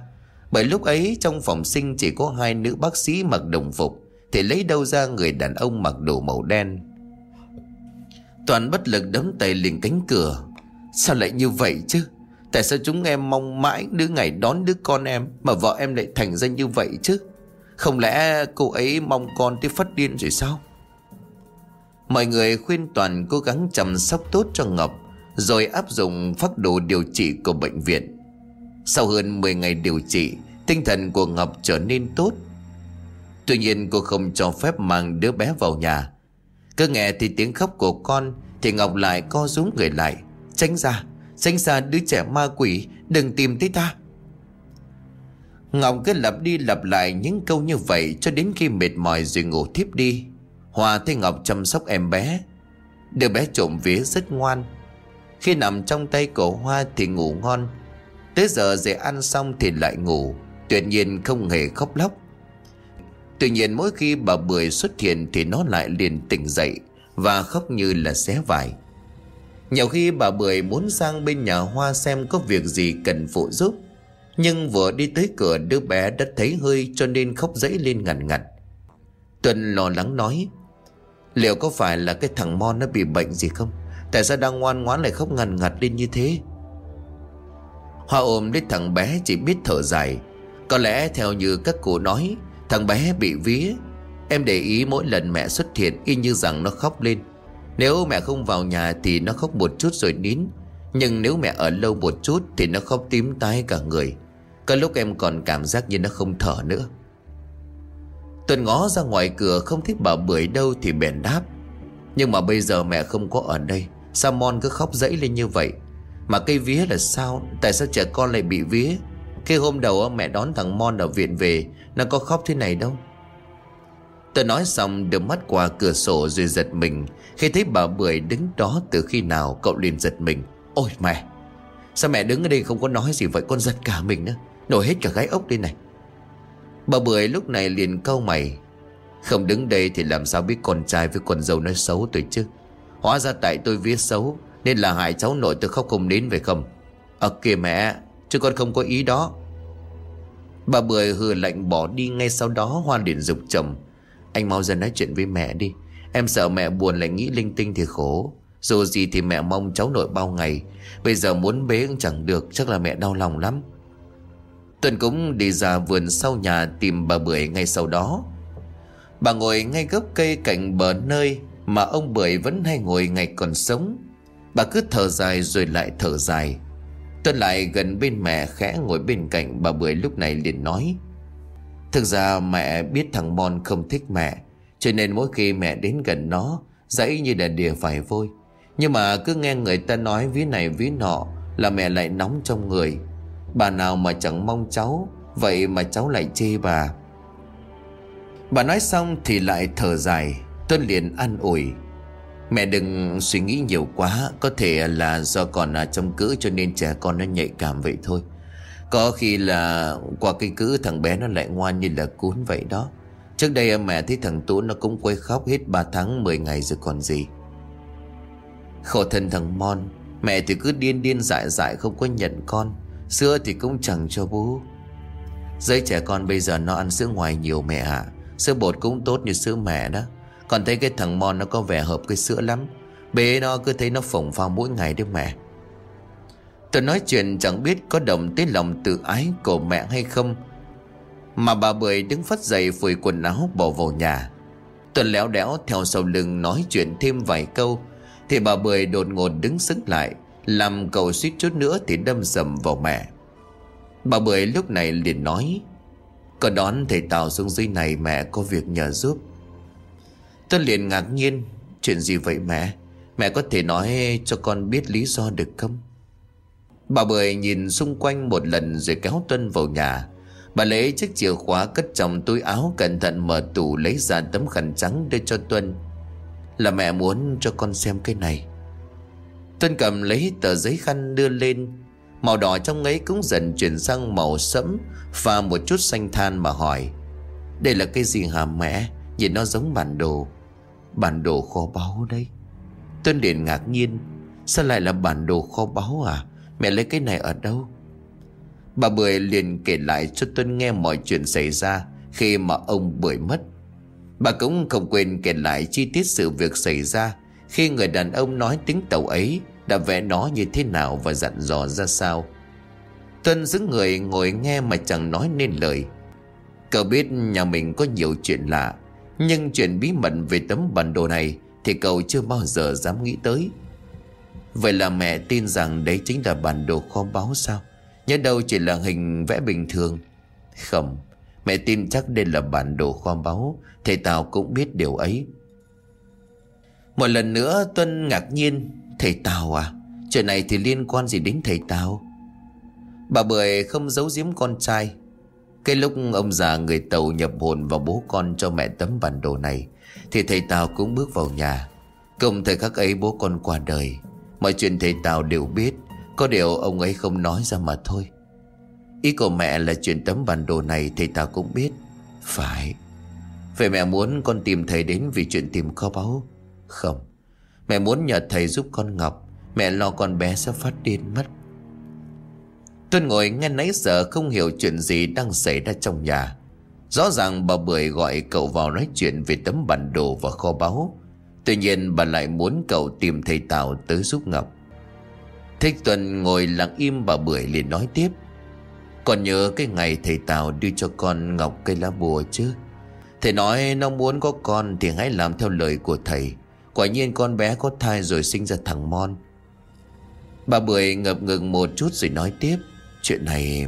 Bởi lúc ấy, trong phòng sinh chỉ có hai nữ bác sĩ mặc đồng phục, Thì lấy đâu ra người đàn ông mặc đồ màu đen. Toàn bất lực đấm tay liền cánh cửa. Sao lại như vậy chứ? Tại sao chúng em mong mãi đứa ngày đón đứa con em, Mà vợ em lại thành ra như vậy chứ? Không lẽ cô ấy mong con tới phát điên rồi sao? Mọi người khuyên Toàn cố gắng chăm sóc tốt cho Ngọc rồi áp dụng phác đồ điều trị của bệnh viện. Sau hơn 10 ngày điều trị, tinh thần của Ngọc trở nên tốt. Tuy nhiên cô không cho phép mang đứa bé vào nhà. Cứ nghe thì tiếng khóc của con thì Ngọc lại co rúm người lại. Tránh ra, tránh ra đứa trẻ ma quỷ, đừng tìm thấy ta. Ngọc cứ lặp đi lặp lại những câu như vậy cho đến khi mệt mỏi rồi ngủ thiếp đi. Hòa thấy Ngọc chăm sóc em bé. Đứa bé trộm vía rất ngoan, khi nằm trong tay cổ hoa thì ngủ ngon. Tới giờ dậy ăn xong thì lại ngủ. Tuyệt nhiên không hề khóc lóc. Tuy nhiên mỗi khi bà Bưởi xuất hiện Thì nó lại liền tỉnh dậy Và khóc như là xé vải. Nhiều khi bà Bưởi muốn sang bên nhà Hoa xem có việc gì cần phụ giúp, Nhưng vừa đi tới cửa đứa bé đã thấy hơi cho nên khóc dẫy lên ngặt ngặt. Tuần lo lắng nói, Liệu có phải là cái thằng Mon nó bị bệnh gì không? Tại sao đang ngoan ngoãn lại khóc ngần ngặt lên như thế? Hoa ôm lấy thằng bé chỉ biết thở dài. Có lẽ theo như các cụ nói, Thằng bé bị vía. Em để ý mỗi lần mẹ xuất hiện Y như rằng nó khóc lên. Nếu mẹ không vào nhà thì nó khóc một chút rồi nín. Nhưng nếu mẹ ở lâu một chút Thì nó khóc tím tái cả người. Có lúc em còn cảm giác như nó không thở nữa. Tuần ngó ra ngoài cửa không thích bà bưởi đâu thì bèn đáp. Nhưng mà bây giờ mẹ không có ở đây. Sao Mon cứ khóc dẫy lên như vậy. Mà cây vía là sao? Tại sao trẻ con lại bị vía? Khi hôm đầu mẹ đón thằng Mon ở viện về, Nó có khóc thế này đâu. Tôi nói xong, đưa mắt qua cửa sổ rồi giật mình. Khi thấy bà Bưởi đứng đó từ khi nào, cậu liền giật mình. Ôi mẹ! Sao mẹ đứng ở đây không có nói gì vậy? Con giật cả mình nữa. Nổi hết cả gáy ốc đây này. Bà Bưởi lúc này liền câu mày. Không đứng đây thì làm sao biết con trai với con dâu nói xấu tôi chứ? Hóa ra tại tôi viết xấu, Nên là hại cháu nội tôi khóc không đến phải không? Ờ kìa mẹ, Chứ con không có ý đó. Bà Bưởi hừ lạnh bỏ đi, ngay sau đó Hoa liền dục chồng Anh mau dần nói chuyện với mẹ đi. Em sợ mẹ buồn lại nghĩ linh tinh thì khổ. Dù gì thì mẹ mong cháu nội bao ngày. Bây giờ muốn bế cũng chẳng được, Chắc là mẹ đau lòng lắm. Tuần cũng đi ra vườn sau nhà Tìm bà Bưởi ngay sau đó. Bà ngồi ngay gốc cây cạnh bờ nơi mà ông Bưởi vẫn hay ngồi ngày còn sống. Bà cứ thở dài rồi lại thở dài. Tuân lại gần bên mẹ khẽ ngồi bên cạnh bà Bưởi lúc này liền nói, Thực ra mẹ biết thằng Mon không thích mẹ, Cho nên mỗi khi mẹ đến gần nó, Dãy như là đìa phải vôi. Nhưng mà cứ nghe người ta nói ví này ví nọ Là mẹ lại nóng trong người. Bà nào mà chẳng mong cháu, Vậy mà cháu lại chê bà. Bà nói xong thì lại thở dài. Tuân liền an ủi. Mẹ đừng suy nghĩ nhiều quá, Có thể là do còn ở trong cữ Cho nên trẻ con nó nhạy cảm vậy thôi. Có khi là qua cái cữ thằng bé nó lại ngoan như là cún vậy đó. Trước đây mẹ thấy thằng Tú nó cũng quay khóc hết 3 tháng 10 ngày rồi còn gì. Khổ thân thằng Mon, Mẹ thì cứ điên điên dại dại không có nhận con Sữa thì cũng chẳng cho bú. Giới trẻ con bây giờ nó ăn sữa ngoài nhiều mẹ ạ à. Sữa bột cũng tốt như sữa mẹ đó. Còn thấy cái thằng Mon nó có vẻ hợp cái sữa lắm. Bế nó cứ thấy nó phồng phao mỗi ngày đấy mẹ. Tôi nói chuyện chẳng biết có động tới lòng tự ái của mẹ hay không. Mà bà Bưởi đứng phát dậy phủi quần áo bỏ vào nhà. Tôi léo đéo theo sau lưng nói chuyện thêm vài câu. Thì bà Bưởi đột ngột đứng sững lại, Làm cậu suýt chút nữa thì đâm sầm vào mẹ. Bà Bưởi lúc này liền nói Con đón thầy Tào xuống dưới này mẹ có việc nhờ giúp. Tôi liền ngạc nhiên. Chuyện gì vậy mẹ? Mẹ có thể nói cho con biết lý do được không? Bà Bưởi nhìn xung quanh một lần rồi kéo Tuân vào nhà. Bà lấy chiếc chìa khóa cất trong túi áo, Cẩn thận mở tủ lấy ra tấm khăn trắng đưa cho Tuân. Là mẹ muốn cho con xem cái này. Tuân cầm lấy tờ giấy khăn đưa lên. Màu đỏ trong ấy cũng dần chuyển sang màu sẫm Và một chút xanh than mà hỏi. Đây là cái gì hả mẹ? Nhìn nó giống bản đồ. Bản đồ kho báu đấy. Tuân Điền ngạc nhiên, Sao lại là bản đồ kho báu à? Mẹ lấy cái này ở đâu? Bà Bưởi liền kể lại cho Tuân nghe mọi chuyện xảy ra Khi mà ông Bưởi mất. Bà cũng không quên kể lại chi tiết sự việc xảy ra Khi người đàn ông nói tiếng tàu ấy Đã vẽ nó như thế nào và dặn dò ra sao. Tuân giữ người ngồi nghe mà chẳng nói nên lời. Cậu biết nhà mình có nhiều chuyện lạ nhưng chuyện bí mật về tấm bản đồ này Thì cậu chưa bao giờ dám nghĩ tới. Vậy là mẹ tin rằng đấy chính là bản đồ kho báu sao? Nhớ đâu chỉ là hình vẽ bình thường. Không, Mẹ tin chắc đây là bản đồ kho báu, Thầy Tào cũng biết điều ấy. Một lần nữa, Tuân ngạc nhiên, Thầy Tào à Chuyện này thì liên quan gì đến thầy Tào? Bà Bưởi không giấu giếm con trai cái lúc ông già người tàu nhập hồn vào bố con cho mẹ tấm bản đồ này, Thì thầy Tào cũng bước vào nhà. Cùng thời khắc ấy bố con qua đời, Mọi chuyện thầy Tào đều biết, Có điều ông ấy không nói ra mà thôi. Ý của mẹ là chuyện tấm bản đồ này Thầy Tào cũng biết. Phải. Vậy mẹ muốn con tìm thầy đến vì chuyện tìm kho báu? Không. Mẹ muốn nhờ thầy giúp con Ngọc. Mẹ lo con bé sẽ phát điên mất. Tuân ngồi nghe nãy giờ không hiểu chuyện gì đang xảy ra trong nhà. Rõ ràng bà Bưởi gọi cậu vào nói chuyện về tấm bản đồ và kho báu. Tuy nhiên bà lại muốn cậu tìm thầy Tào tới giúp Ngọc. Thích Tuần ngồi lặng im bà Bưởi liền nói tiếp. Còn nhớ cái ngày thầy Tào đưa cho con Ngọc cây lá bùa chứ? Thầy nói nó muốn có con thì hãy làm theo lời của thầy. Quả nhiên con bé có thai rồi sinh ra thằng Mon. Bà Bưởi ngập ngừng một chút rồi nói tiếp. Chuyện này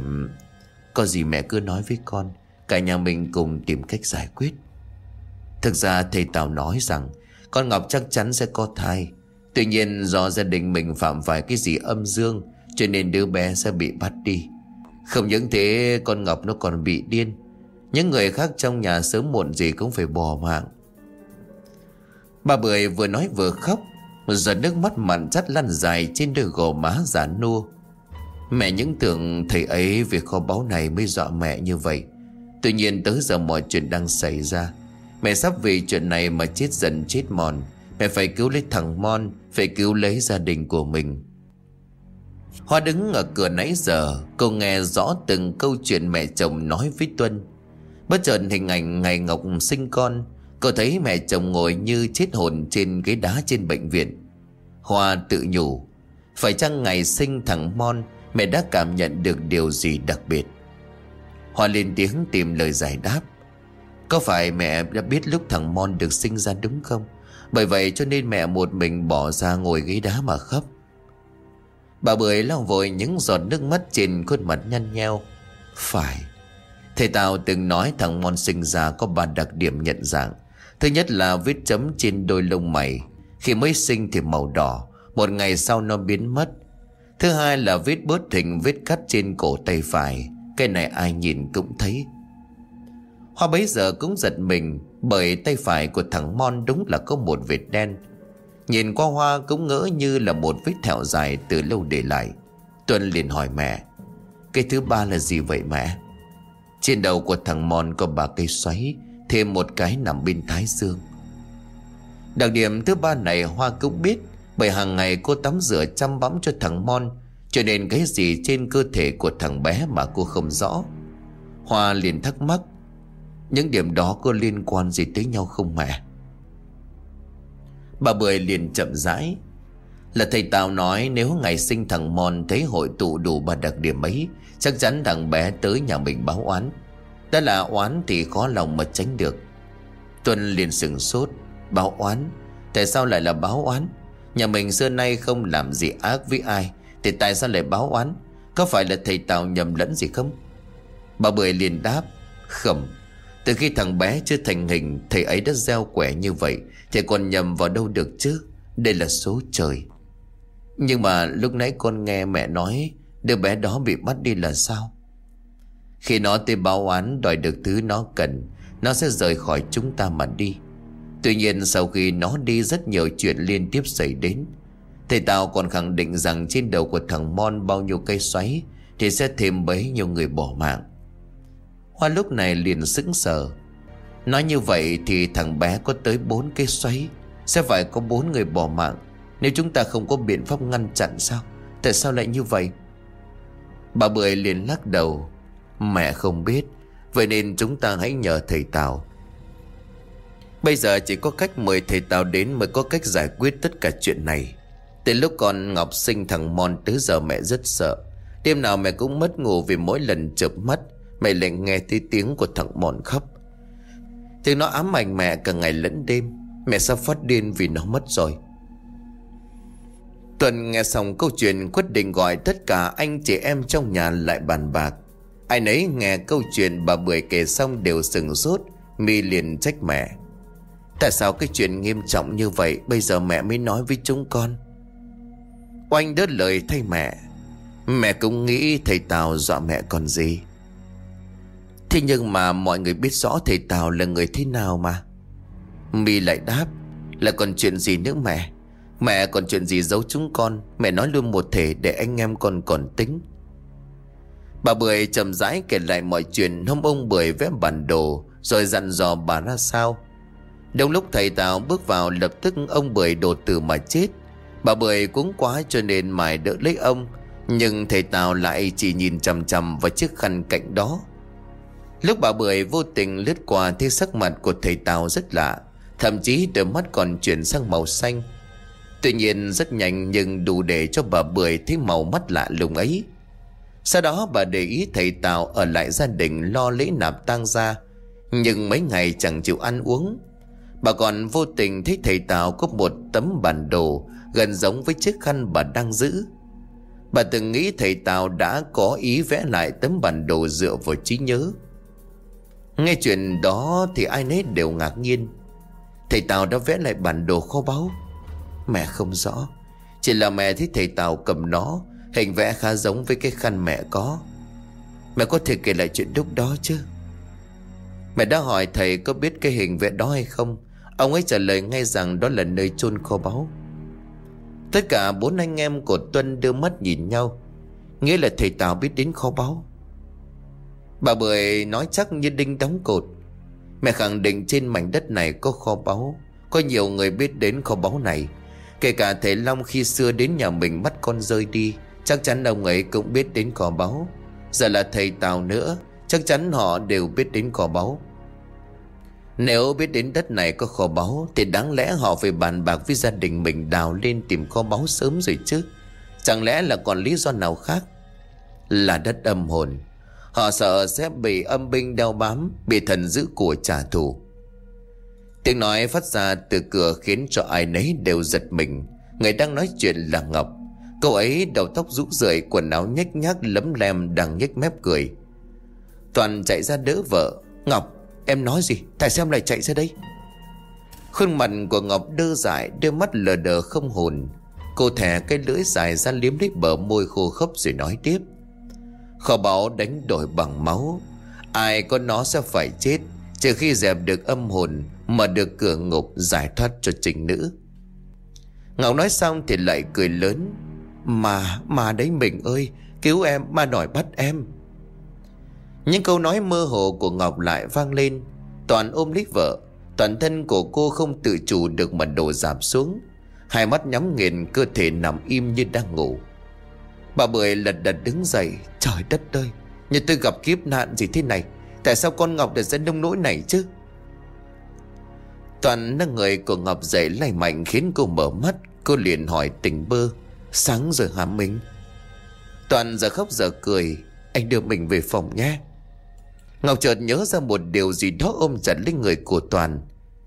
Có gì mẹ cứ nói với con, Cả nhà mình cùng tìm cách giải quyết. Thực ra thầy Tào nói rằng, Con Ngọc chắc chắn sẽ có thai. Tuy nhiên, do gia đình mình phạm phải cái gì âm dương, Cho nên đứa bé sẽ bị bắt đi. Không những thế, con Ngọc nó còn bị điên. Những người khác trong nhà sớm muộn gì cũng phải bỏ mạng. Bà Bưởi vừa nói vừa khóc Giọt nước mắt mặn chắt lăn dài trên đôi gò má giả nua. Mẹ những tưởng thầy ấy việc kho báu này mới dọa mẹ như vậy. Tuy nhiên tới giờ mọi chuyện đang xảy ra. Mẹ sắp vì chuyện này mà chết dần chết mòn. Mẹ phải cứu lấy thằng Mon, Phải cứu lấy gia đình của mình. Hoa đứng ở cửa nãy giờ, Cô nghe rõ từng câu chuyện mẹ chồng nói với Tuân. Bất chợt hình ảnh ngày Ngọc sinh con, Cô thấy mẹ chồng ngồi như chết hồn trên ghế đá trên bệnh viện. Hoa tự nhủ, Phải chăng ngày sinh thằng Mon Mẹ đã cảm nhận được điều gì đặc biệt. Hoa lên tiếng tìm lời giải đáp. Có phải mẹ đã biết lúc thằng Mon được sinh ra đúng không? Bởi vậy cho nên mẹ một mình bỏ ra ngồi ghế đá mà khóc. Bà Bưởi lau vội những giọt nước mắt trên khuôn mặt nhăn nheo. Phải, Thầy Tào từng nói thằng Mon sinh ra có ba đặc điểm nhận dạng. Thứ nhất là vết chấm trên đôi lông mày. Khi mới sinh thì màu đỏ, Một ngày sau nó biến mất. Thứ hai là vết bớt thình vết cắt trên cổ tay phải. Cái này ai nhìn cũng thấy. Hoa bấy giờ cũng giật mình, Bởi tay phải của thằng Mon đúng là có một vệt đen. Nhìn qua Hoa cũng ngỡ như là một vết thẹo dài từ lâu để lại. Tuân liền hỏi mẹ, Cái thứ ba là gì vậy mẹ? Trên đầu của thằng Mon có ba cây xoáy, Thêm một cái nằm bên thái dương. Đặc điểm thứ ba này Hoa cũng biết bởi hàng ngày cô tắm rửa chăm bắm cho thằng Mon, Cho nên cái gì trên cơ thể của thằng bé mà cô không rõ. Hoa liền thắc mắc, Những điểm đó có liên quan gì tới nhau không mẹ? Bà Bưởi liền chậm rãi, Là thầy Tào nói nếu ngày sinh thằng Mon thấy hội tụ đủ ba đặc điểm ấy, Chắc chắn thằng bé tới nhà mình báo oán. Đã là oán thì khó lòng mà tránh được. Tuân liền sừng sốt, Báo oán, Tại sao lại là báo oán? Nhà mình xưa nay không làm gì ác với ai, Thì tại sao lại báo oán? Có phải là thầy Tào nhầm lẫn gì không? Bà Bưởi liền đáp, không. Từ khi thằng bé chưa thành hình, Thầy ấy đã gieo quẻ như vậy, Thì còn nhầm vào đâu được chứ? Đây là số trời. Nhưng mà lúc nãy con nghe mẹ nói, Đứa bé đó bị bắt đi là sao? Khi nó tới báo oán Đòi được thứ nó cần, Nó sẽ rời khỏi chúng ta mà đi. Tuy nhiên sau khi nó đi, rất nhiều chuyện liên tiếp xảy đến. Thầy Tào còn khẳng định rằng trên đầu của thằng Mon bao nhiêu cây xoáy Thì sẽ thêm bấy nhiêu người bỏ mạng. Hoa lúc này liền sững sờ. Nói như vậy thì thằng bé có tới bốn cây xoáy. Sẽ phải có bốn người bỏ mạng. Nếu chúng ta không có biện pháp ngăn chặn sao? Tại sao lại như vậy? Bà Bưởi liền lắc đầu. Mẹ không biết. Vậy nên chúng ta hãy nhờ thầy Tào. Bây giờ chỉ có cách mời thầy Tào đến Mới có cách giải quyết tất cả chuyện này. Từ lúc còn Ngọc sinh thằng Mon Tới giờ mẹ rất sợ. Đêm nào mẹ cũng mất ngủ Vì mỗi lần chợp mắt, Mẹ lại nghe thấy tiếng của thằng Mon khóc. Tiếng nó ám ảnh mẹ cả ngày lẫn đêm. Mẹ sắp phát điên vì nó mất rồi. Tuần nghe xong câu chuyện quyết định gọi tất cả anh chị em trong nhà lại bàn bạc. Ai nấy nghe câu chuyện bà Bưởi kể xong đều sừng sốt, Mi liền trách mẹ. Tại sao cái chuyện nghiêm trọng như vậy Bây giờ mẹ mới nói với chúng con? Oanh đớt lời thay mẹ. Mẹ cũng nghĩ thầy Tào dọa mẹ còn gì. Thế nhưng mà mọi người biết rõ thầy Tào là người thế nào mà. Mi lại đáp, Là còn chuyện gì nữa mẹ? Mẹ còn chuyện gì giấu chúng con? Mẹ nói luôn một thể để anh em con còn tính. Bà Bưởi chậm rãi kể lại mọi chuyện, Hôm ông Bưởi vẽ bản đồ, Rồi dặn dò bà ra sao. Đông lúc thầy Tào bước vào, Lập tức ông Bưởi đột tử mà chết. Bà Bưởi cũng quá cho nên mài đỡ lấy ông, Nhưng thầy Tào lại chỉ nhìn chằm chằm vào chiếc khăn cạnh đó. Lúc bà Bưởi vô tình lướt qua Thấy sắc mặt của thầy Tào rất lạ, Thậm chí đôi mắt còn chuyển sang màu xanh. Tuy nhiên rất nhanh nhưng đủ để cho bà Bưởi thấy màu mắt lạ lùng ấy. Sau đó bà để ý thầy Tào ở lại gia đình lo lễ nạp tang ra Nhưng mấy ngày chẳng chịu ăn uống. Bà còn vô tình thấy thầy Tào có một tấm bản đồ Gần giống với chiếc khăn bà đang giữ. Bà từng nghĩ thầy Tào đã có ý vẽ lại tấm bản đồ dựa vào trí nhớ. Nghe chuyện đó thì ai nấy đều ngạc nhiên. Thầy Tào đã vẽ lại bản đồ kho báu. Mẹ không rõ, Chỉ là mẹ thấy thầy Tào cầm nó, Hình vẽ khá giống với cái khăn mẹ có. Mẹ có thể kể lại chuyện lúc đó chứ? Mẹ đã hỏi thầy có biết cái hình vẽ đó hay không? Ông ấy trả lời ngay rằng đó là nơi chôn kho báu. Tất cả bốn anh em của Tuân đưa mắt nhìn nhau, Nghĩa là thầy Tào biết đến kho báu. Bà Bưởi nói chắc như đinh đóng cột. Mẹ khẳng định trên mảnh đất này có kho báu, Có nhiều người biết đến kho báu này. Kể cả thầy Long khi xưa đến nhà mình bắt con rơi đi, Chắc chắn ông ấy cũng biết đến kho báu. Giờ là thầy Tào nữa, Chắc chắn họ đều biết đến kho báu. Nếu biết đến đất này có kho báu, Thì đáng lẽ họ phải bàn bạc với gia đình mình đào lên tìm kho báu sớm rồi chứ. Chẳng lẽ là còn lý do nào khác? Là đất âm hồn. Họ sợ sẽ bị âm binh đeo bám, Bị thần giữ của trả thù. Tiếng nói phát ra từ cửa khiến cho ai nấy đều giật mình. Người đang nói chuyện là Ngọc. Cậu ấy đầu tóc rũ rượi, Quần áo nhếch nhác lấm lem đang nhếch mép cười. Toàn chạy ra đỡ vợ. Ngọc em nói gì? Tại sao em lại chạy ra đây? Khuôn mặt của Ngọc đơ dại Đôi mắt lờ đờ không hồn. Cô thẻ cái lưỡi dài ra liếm lấy bờ môi khô khốc rồi nói tiếp. Kho báu đánh đổi bằng máu. Ai có nó sẽ phải chết Trừ khi dẹp được âm hồn Mà được cửa ngục giải thoát cho trình nữ. Ngọc nói xong thì lại cười lớn. Mà, mà đấy mình ơi Cứu em, mà đòi bắt em. Những câu nói mơ hồ của Ngọc lại vang lên. Toàn ôm lít vợ, Toàn thân của cô không tự chủ được mà đổ giảm xuống. Hai mắt nhắm nghiền, cơ thể nằm im như đang ngủ. Bà Bưởi lật đật đứng dậy, Trời đất ơi, Như tôi gặp kiếp nạn gì thế này, Tại sao con Ngọc được dẫn nông nỗi này chứ? Toàn nâng người của Ngọc dậy lay mạnh khiến cô mở mắt, Cô liền hỏi tỉnh bơ, Sáng rồi hả mình Toàn giờ khóc giờ cười, Anh đưa mình về phòng nhé. Ngọc chợt nhớ ra một điều gì đó ôm chặt lên người của Toàn.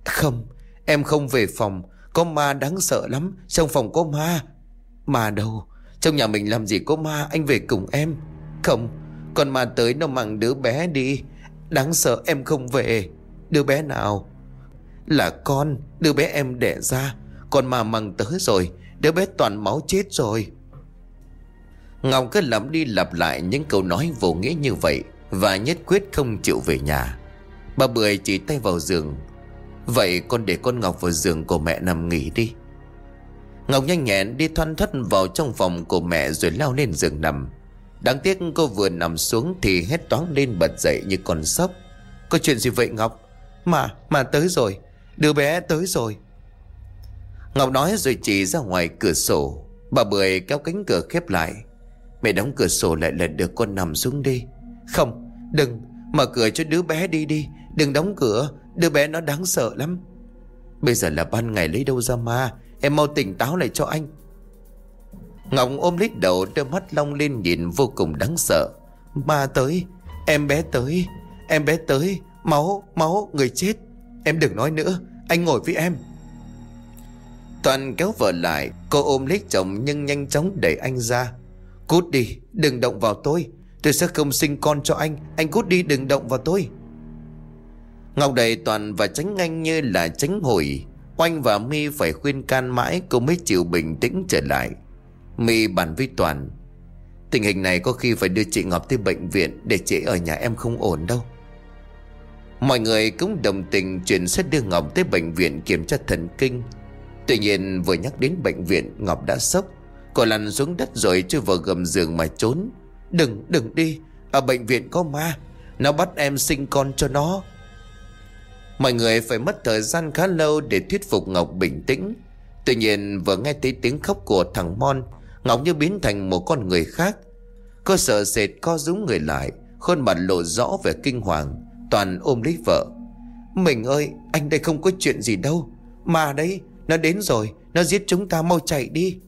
Không, Em không về phòng. Có ma đáng sợ lắm. Trong phòng có ma. Ma đâu? Trong nhà mình làm gì có ma? Anh về cùng em. Không Còn ma tới nó mang đứa bé đi. Đáng sợ em không về. Đứa bé nào? Là con. Đứa bé em đẻ ra. Còn ma mang tới rồi. Đứa bé toàn máu chết rồi. Ngọc cứ lặp đi lặp lại những câu nói vô nghĩa như vậy. Và nhất quyết không chịu về nhà. Bà Bưởi chỉ tay vào giường. Vậy con để con Ngọc vào giường của mẹ nằm nghỉ đi. Ngọc nhanh nhẹn đi thoăn thoắt vào trong phòng của mẹ rồi lao lên giường nằm. Đáng tiếc cô vừa nằm xuống thì hét toáng lên bật dậy như con sốc Có chuyện gì vậy Ngọc? Mà, mà tới rồi. Đứa bé tới rồi. Ngọc nói rồi chỉ ra ngoài cửa sổ. Bà Bưởi kéo cánh cửa khép lại. Mẹ đóng cửa sổ lại là được con nằm xuống đi. Không, đừng, Mở cửa cho đứa bé đi đi. Đừng đóng cửa, Đứa bé nó đáng sợ lắm. Bây giờ là ban ngày lấy đâu ra ma? Em mau tỉnh táo lại cho anh. Ngọc ôm lít đầu đôi mắt long lên nhìn vô cùng đáng sợ. Ma tới, Em bé tới, Em bé tới. Máu Máu, Người chết. Em đừng nói nữa, Anh ngồi với em. Toàn kéo vợ lại, Cô ôm lấy chồng nhưng nhanh chóng đẩy anh ra. Cút đi, Đừng động vào tôi. Tôi sẽ không sinh con cho anh. Anh cút đi, đừng động vào tôi. Ngọc đầy Toàn và tránh anh như là tránh hồi. Oanh và mi phải khuyên can mãi, Cô mới chịu bình tĩnh trở lại. My bàn với Toàn. Tình hình này có khi phải đưa chị Ngọc tới bệnh viện Để chị ở nhà em không ổn đâu. Mọi người cũng đồng tình Chuyện sẽ đưa Ngọc tới bệnh viện kiểm tra thần kinh. Tuy nhiên, vừa nhắc đến bệnh viện, Ngọc đã sốc. Cô lăn xuống đất rồi chui vào gầm giường mà trốn. Đừng đừng đi. Ở bệnh viện có ma. Nó bắt em sinh con cho nó. Mọi người phải mất thời gian khá lâu Để thuyết phục Ngọc bình tĩnh. Tuy nhiên, vừa nghe thấy tiếng khóc của thằng Mon, Ngọc như biến thành một con người khác. Cô sợ sệt co rúm người lại, Khuôn mặt lộ rõ vẻ kinh hoàng, Toàn ôm lấy vợ. Mình ơi, anh đây không có chuyện gì đâu. Mà đấy, nó đến rồi, Nó giết chúng ta, mau chạy đi.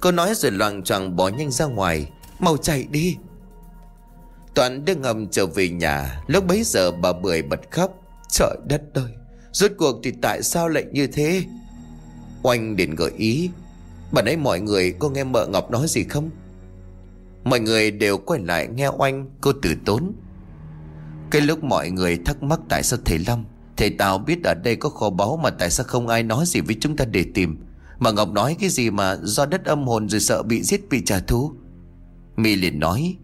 Cô nói rồi loạn choạng bỏ nhanh ra ngoài, Mau chạy đi. Toàn đưa ngầm trở về nhà. Lúc bấy giờ bà Bưởi bật khóc. Trời đất ơi, Rốt cuộc thì tại sao lại như thế? Oanh đến gợi ý. Bà nãy mọi người có nghe mợ Ngọc nói gì không? Mọi người đều quay lại nghe oanh, Cô tử tốn. Cái lúc mọi người thắc mắc tại sao thầy Lâm Thầy Tào biết ở đây có kho báu Mà tại sao không ai nói gì với chúng ta để tìm? Mà Ngọc nói cái gì mà Do đất âm hồn rồi sợ bị giết bị trả thù? My liền nói,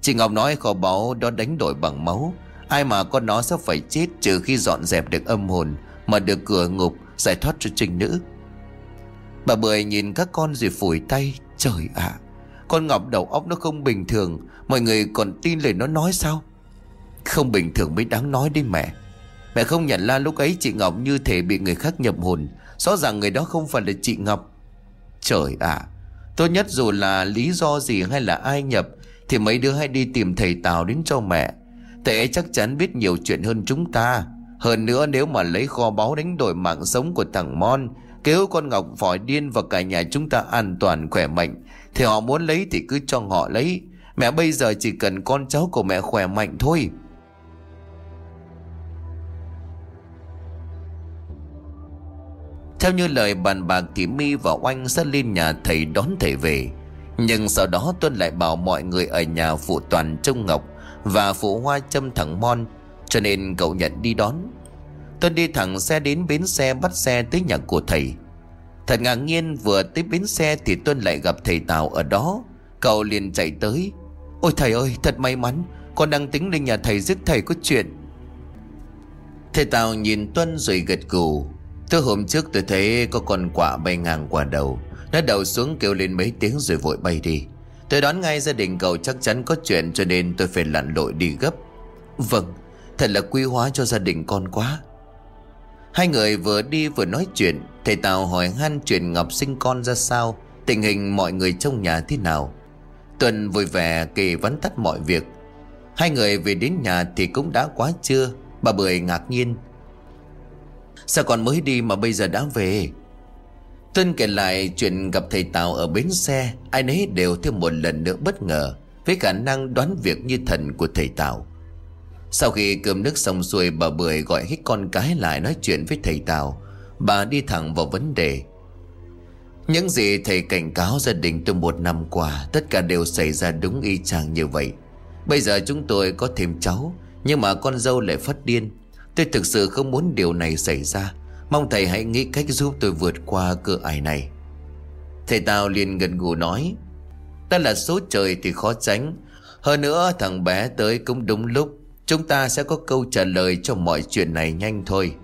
Chị Ngọc nói kho báu đó đánh đổi bằng máu. Ai mà con nó sẽ phải chết Trừ khi dọn dẹp được âm hồn Mà được cửa ngục giải thoát cho trinh nữ. Bà Bưởi nhìn các con rồi phủi tay, Trời ạ, Con Ngọc đầu óc nó không bình thường, Mọi người còn tin lời nó nói sao? Không bình thường mới đáng nói đi mẹ. Mẹ không nhận ra lúc ấy chị Ngọc như thể bị người khác nhập hồn Rõ ràng người đó không phải là chị Ngọc. Trời ạ, Tốt nhất dù là lý do gì hay là ai nhập, Thì mấy đứa hãy đi tìm thầy Tào đến cho mẹ. Thầy ấy chắc chắn biết nhiều chuyện hơn chúng ta. Hơn nữa nếu mà lấy kho báu đánh đổi mạng sống của thằng Mon, Kêu con Ngọc vòi điên và cả nhà chúng ta an toàn, khỏe mạnh. Thì họ muốn lấy thì cứ cho họ lấy. Mẹ bây giờ chỉ cần con cháu của mẹ khỏe mạnh thôi. Theo như lời bàn bạc thì mi và Oanh sẽ lên nhà thầy đón thầy về. Nhưng sau đó Tuân lại bảo mọi người ở nhà phụ toàn trông Ngọc Và phụ hoa châm thẳng Mon, Cho nên cậu nhận đi đón. Tuân đi thẳng xe đến bến xe bắt xe tới nhà của thầy. Thật ngạc nhiên, vừa tới bến xe thì Tuân lại gặp thầy Tào ở đó. Cậu liền chạy tới. Ôi thầy ơi, thật may mắn, Con đang tính lên nhà thầy giúp thầy có chuyện. Thầy Tào nhìn Tuân rồi gật gù tối hôm trước tôi thấy có con quạ bay ngang qua đầu. Nó đầu xuống kêu lên mấy tiếng rồi vội bay đi. Tôi đoán ngay gia đình cậu chắc chắn có chuyện cho nên tôi phải lặn lội đi gấp. Vâng Thật là quy hóa cho gia đình con quá. Hai người vừa đi vừa nói chuyện. Thầy Tào hỏi han chuyện Ngọc sinh con ra sao, Tình hình mọi người trong nhà thế nào. Tuần vui vẻ kể vắn tắt mọi việc. Hai người về đến nhà thì cũng đã quá trưa. Bà Bưởi ngạc nhiên Sao còn mới đi mà bây giờ đã về? Tuân kể lại chuyện gặp thầy Tào ở bến xe, Ai nấy đều thêm một lần nữa bất ngờ Với khả năng đoán việc như thần của thầy Tào. Sau khi cơm nước xong xuôi, Bà Bưởi gọi hết con cái lại nói chuyện với thầy Tào. Bà đi thẳng vào vấn đề. Những gì thầy cảnh cáo gia đình tôi một năm qua, Tất cả đều xảy ra đúng y chang như vậy. Bây giờ chúng tôi có thêm cháu, Nhưng mà con dâu lại phát điên. Tôi thực sự không muốn điều này xảy ra. Mong thầy hãy nghĩ cách giúp tôi vượt qua cửa ải này. Thầy tao liền gần gù nói, Ta là số trời thì khó tránh. Hơn nữa, thằng bé tới cũng đúng lúc. Chúng ta sẽ có câu trả lời cho mọi chuyện này nhanh thôi.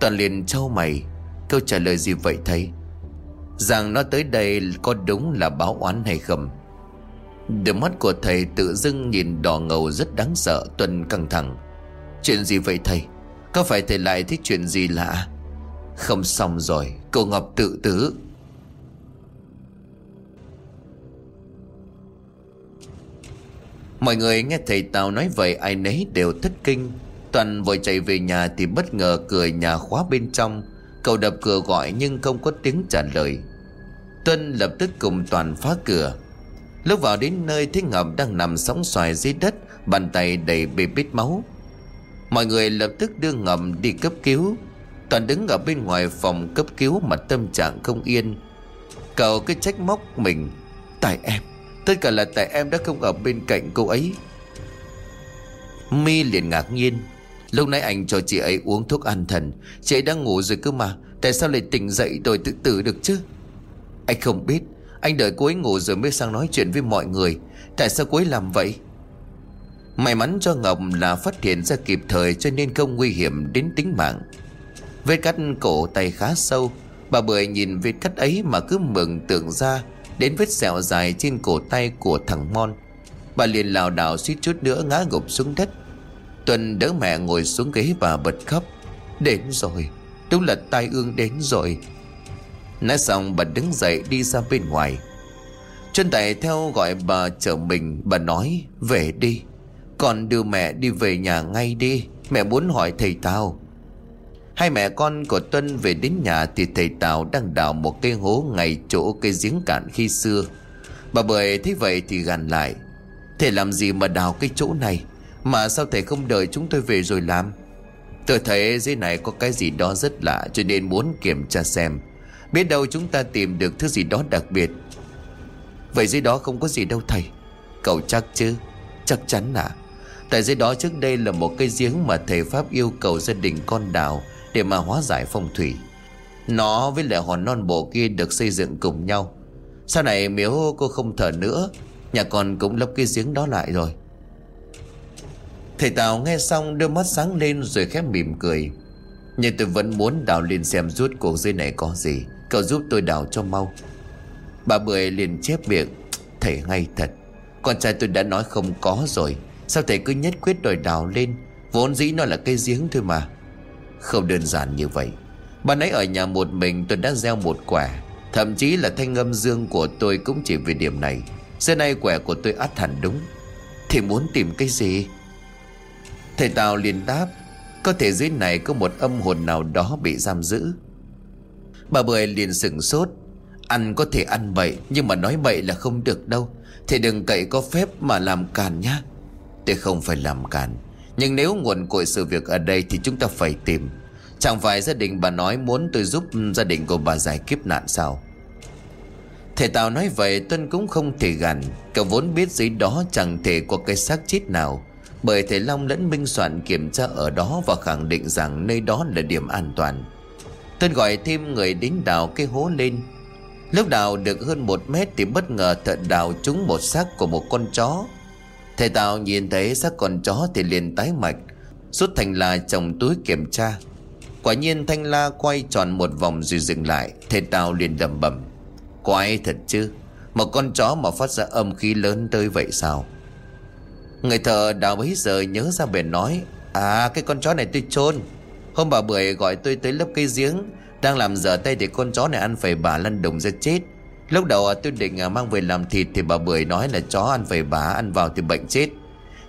Toàn liền trao mày, Câu trả lời gì vậy thầy? Rằng nó tới đây có đúng là báo oán hay không? Đôi mắt của thầy tự dưng nhìn đỏ ngầu rất đáng sợ Tuần căng thẳng. Chuyện gì vậy thầy? Có phải thầy lại thích chuyện gì lạ? Không xong rồi, Cô Ngọc tự tử. Mọi người nghe thầy Tào nói vậy, Ai nấy đều thất kinh. Toàn vội chạy về nhà Thì bất ngờ cửa nhà khóa bên trong, Cậu đập cửa gọi nhưng không có tiếng trả lời. Tuân lập tức cùng Toàn phá cửa. Lúc vào đến nơi, thấy Ngọc đang nằm sóng xoài dưới đất, Bàn tay đầy bê bít máu. Mọi người lập tức đưa ngầm đi cấp cứu. Toàn đứng ở bên ngoài phòng cấp cứu mà tâm trạng không yên. Cậu cứ trách móc mình. Tại em, Tất cả là tại em đã không ở bên cạnh cô ấy. Mi liền ngạc nhiên. Lúc nãy anh cho chị ấy uống thuốc an thần. Chị ấy đang ngủ rồi cơ mà. Tại sao lại tỉnh dậy rồi tự tử được chứ? Anh không biết. Anh đợi cô ấy ngủ rồi mới sang nói chuyện với mọi người. Tại sao cô ấy làm vậy? May mắn cho Ngọc là phát hiện ra kịp thời cho nên không nguy hiểm đến tính mạng. Vết cắt cổ tay khá sâu, Bà Bưởi nhìn vết cắt ấy mà cứ mừng tưởng ra, Đến vết sẹo dài trên cổ tay của thằng Mon. Bà liền lảo đảo suýt chút nữa ngã gục xuống đất. Tuần đỡ mẹ ngồi xuống ghế và bật khóc. Đến rồi, Đúng là tai ương đến rồi. Nói xong, bà đứng dậy đi ra bên ngoài. Chân tay theo gọi bà chở mình, Bà nói, về đi con đưa mẹ đi về nhà ngay đi. Mẹ muốn hỏi thầy Tào. Hai mẹ con của Tuân về đến nhà Thì thầy Tào đang đào một cây hố Ngay chỗ cây giếng cạn khi xưa. Bà Bưởi thấy vậy thì gằn lại. Thầy làm gì mà đào cái chỗ này? Mà sao thầy không đợi chúng tôi về rồi làm? Tôi thấy dưới này có cái gì đó rất lạ Cho nên muốn kiểm tra xem. Biết đâu chúng ta tìm được thứ gì đó đặc biệt. Vậy dưới đó không có gì đâu thầy. Cậu chắc chứ? Chắc chắn à? Tại dưới đó trước đây là một cây giếng mà thầy Pháp yêu cầu gia đình con đào Để mà hóa giải phong thủy. Nó với lại hòn non bộ kia được xây dựng cùng nhau. Sau này miếu cô không thở nữa, Nhà con cũng lấp cái giếng đó lại rồi. Thầy Tào nghe xong đôi mắt sáng lên rồi khép mỉm cười. Nhưng tôi vẫn muốn đào lên xem rút cuộc dưới này có gì. Cậu giúp tôi đào cho mau. Bà Bưởi liền chép miệng. Thầy ngay thật. Con trai tôi đã nói không có rồi. Sao thầy cứ nhất quyết đòi đào lên? Vốn dĩ nó là cây giếng thôi mà. Không đơn giản như vậy. Bạn ấy ở nhà một mình, tôi đã gieo một quả. Thậm chí là thanh âm dương của tôi cũng chỉ về điểm này. Giờ nay quẻ của tôi át hẳn đúng. Thì muốn tìm cái gì? Thầy Tào liền đáp, Có thể dưới này có một âm hồn nào đó bị giam giữ. Bà Bưởi liền sửng sốt, Ăn có thể ăn bậy, Nhưng mà nói bậy là không được đâu. Thầy đừng cậy có phép mà làm càn nhá. Tôi không phải làm cản Nhưng nếu nguồn cội sự việc ở đây Thì chúng ta phải tìm. Chẳng phải gia đình bà nói muốn tôi giúp gia đình của bà giải kiếp nạn sao? Thầy Tào nói vậy, Tuân cũng không thể gằn Cậu vốn biết dưới đó chẳng thể có cái xác chết nào. Bởi thầy Long lẫn Minh Soạn kiểm tra ở đó Và khẳng định rằng nơi đó là điểm an toàn. Tuân gọi thêm người đến đào cái hố lên. Lúc đào được hơn một mét Thì bất ngờ thợ đào trúng một xác của một con chó. Thầy Tào nhìn thấy xác con chó Thì liền tái mạch, Rút thành la trong túi kiểm tra. Quả nhiên thanh la quay tròn một vòng rồi dừng lại. Thầy Tào liền đầm bầm Quái thật chứ? Một con chó mà phát ra âm khí lớn tới vậy sao? Người thợ đào bấy giờ nhớ ra bèn nói À cái con chó này tôi chôn. Hôm bà Bưởi gọi tôi tới lớp cây giếng, Đang làm dở tay thì con chó này ăn phải bà lăn đồng ra chết. Lúc đầu à, tôi định à, mang về làm thịt Thì bà Bưởi nói là chó ăn về bà Ăn vào thì bệnh chết.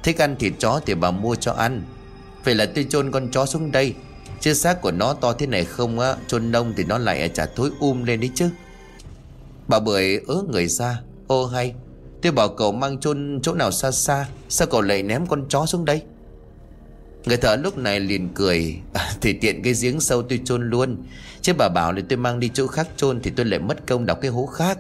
Thích ăn thịt chó thì bà mua cho ăn. Vậy là tôi chôn con chó xuống đây. Chứ xác của nó to thế này không á, chôn nông thì nó lại chả thối um lên đấy chứ. Bà Bưởi ớ người ra, Ô hay, Tôi bảo cậu mang chôn chỗ nào xa xa, Sao cậu lại ném con chó xuống đây? Người thợ lúc này liền cười. À, Thì tiện cái giếng sâu tôi chôn luôn. Chứ bà bảo là tôi mang đi chỗ khác chôn Thì tôi lại mất công đọc cái hố khác.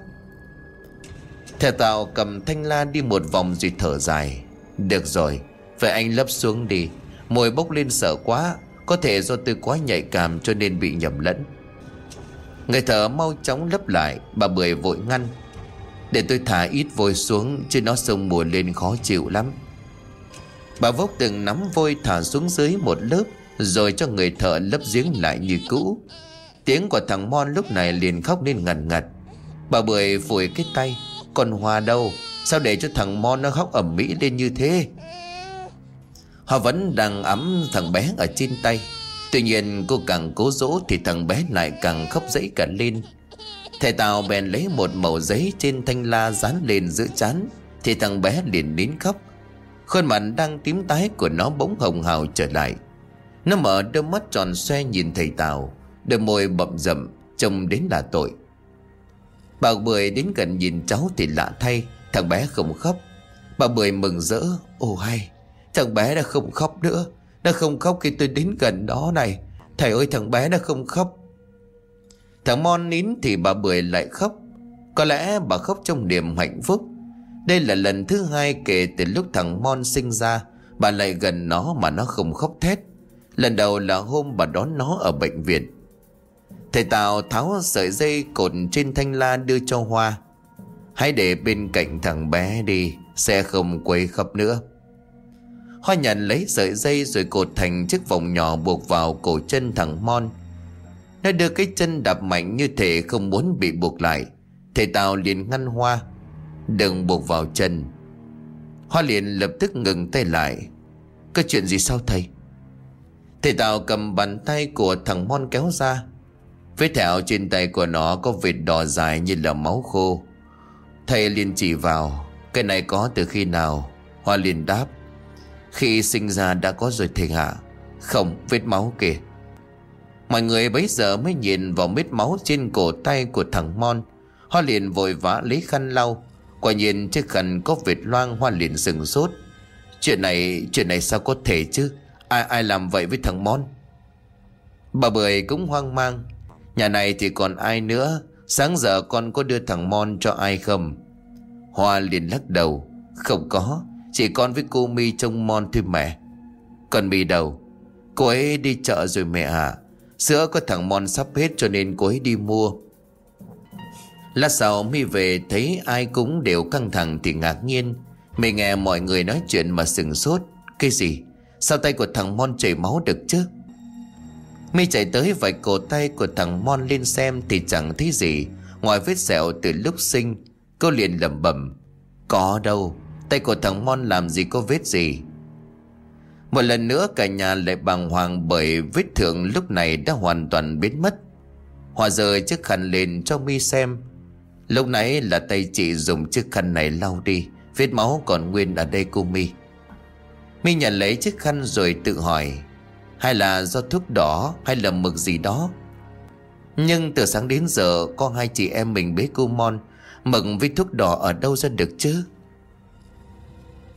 Thẻ tàu cầm thanh la đi một vòng rồi thở dài. Được rồi Vậy anh lấp xuống đi. Mùi bốc lên sợ quá Có thể do tôi quá nhạy cảm cho nên bị nhầm lẫn. Người thợ mau chóng lấp lại Bà Bưởi vội ngăn. Để tôi thả ít vôi xuống Chứ nó sông mùa lên khó chịu lắm. Bà vốc từng nắm vôi thả xuống dưới một lớp, Rồi cho người thợ lấp giếng lại như cũ. Tiếng của thằng Mon lúc này liền khóc lên ngần ngật Bà Bưởi phủi cái tay, Còn Hòa đâu? Sao để cho thằng Mon nó khóc ẩm mỹ lên như thế? Họ vẫn đang ấm thằng bé ở trên tay. Tuy nhiên, cô càng cố dỗ Thì thằng bé lại càng khóc dẫy cả lên. Thầy Tào bèn lấy một mẩu giấy Trên thanh la dán lên giữa chán, Thì thằng bé liền nín khóc. Khuôn mặt đang tím tái của nó bỗng hồng hào trở lại. Nó mở đôi mắt tròn xoe nhìn thầy Tào, Đôi môi bậm rậm, Trông đến là tội. Bà Bưởi đến gần nhìn cháu thì lạ thay, Thằng bé không khóc. Bà Bưởi mừng rỡ Ồ hay, Thằng bé đã không khóc nữa Nó không khóc khi tôi đến gần đó này. Thầy ơi, thằng bé nó không khóc. Thằng Mon nín thì bà Bưởi lại khóc. Có lẽ bà khóc trong niềm hạnh phúc đây là lần thứ hai kể từ lúc thằng Mon sinh ra Bà lại gần nó mà nó không khóc thét Lần đầu là hôm bà đón nó ở bệnh viện Thầy Tào tháo sợi dây cột trên thanh la đưa cho Hoa Hãy để bên cạnh thằng bé đi Sẽ không quấy khóc nữa Hoa nhận lấy sợi dây rồi cột thành chiếc vòng nhỏ buộc vào cổ chân thằng Mon. Nó đưa cái chân đạp mạnh như thể không muốn bị buộc lại. Thầy Tào liền ngăn Hoa. Đừng buộc vào chân. Hoa liền lập tức ngừng tay lại. Có chuyện gì sao thầy? Thầy Tào cầm bàn tay của thằng Mon kéo ra. Vết thẹo trên tay của nó có vệt đỏ dài như là máu khô. Thầy liền chỉ vào. Cái này có từ khi nào? Hoa liền đáp. Khi sinh ra đã có rồi thầy hả Không, vết máu kìa Mọi người bấy giờ mới nhìn vào vết máu trên cổ tay của thằng Mon Hoa liền vội vã lấy khăn lau Quả nhiên chiếc khăn có vệt loang Hoa liền sừng sốt. Chuyện này chuyện này sao có thể chứ? Ai ai làm vậy với thằng Mon? Bà Bưởi cũng hoang mang. Nhà này thì còn ai nữa? Sáng giờ con có đưa thằng Mon cho ai không? Hoa liền lắc đầu. Không có, chỉ con với cô mi trông mon thôi mẹ Còn mi đầu. Cô ấy đi chợ rồi mẹ à Sữa có thằng Mon sắp hết cho nên cô ấy đi mua. Lát sau mi về thấy ai cũng đều căng thẳng thì ngạc nhiên. Mi nghe mọi người nói chuyện mà sừng sốt. Cái gì? Sao tay của thằng Mon chảy máu được chứ? Mi chạy tới vạch cổ tay của thằng Mon lên xem Thì chẳng thấy gì. Ngoài vết sẹo từ lúc sinh, Cô liền lẩm bẩm, Có đâu, Tay của thằng Mon làm gì có vết gì? Một lần nữa cả nhà lại bàng hoàng Bởi vết thương lúc này đã hoàn toàn biến mất. Hòa rời chiếc khăn lên cho mi xem. Lúc nãy là tay chị dùng chiếc khăn này lau đi. Vết máu còn nguyên ở đây cô mi. Mi nhận lấy chiếc khăn rồi tự hỏi, Hay là do thuốc đỏ hay là mực gì đó? Nhưng từ sáng đến giờ, Có hai chị em mình bế cô Mon. Mực với thuốc đỏ ở đâu ra được chứ?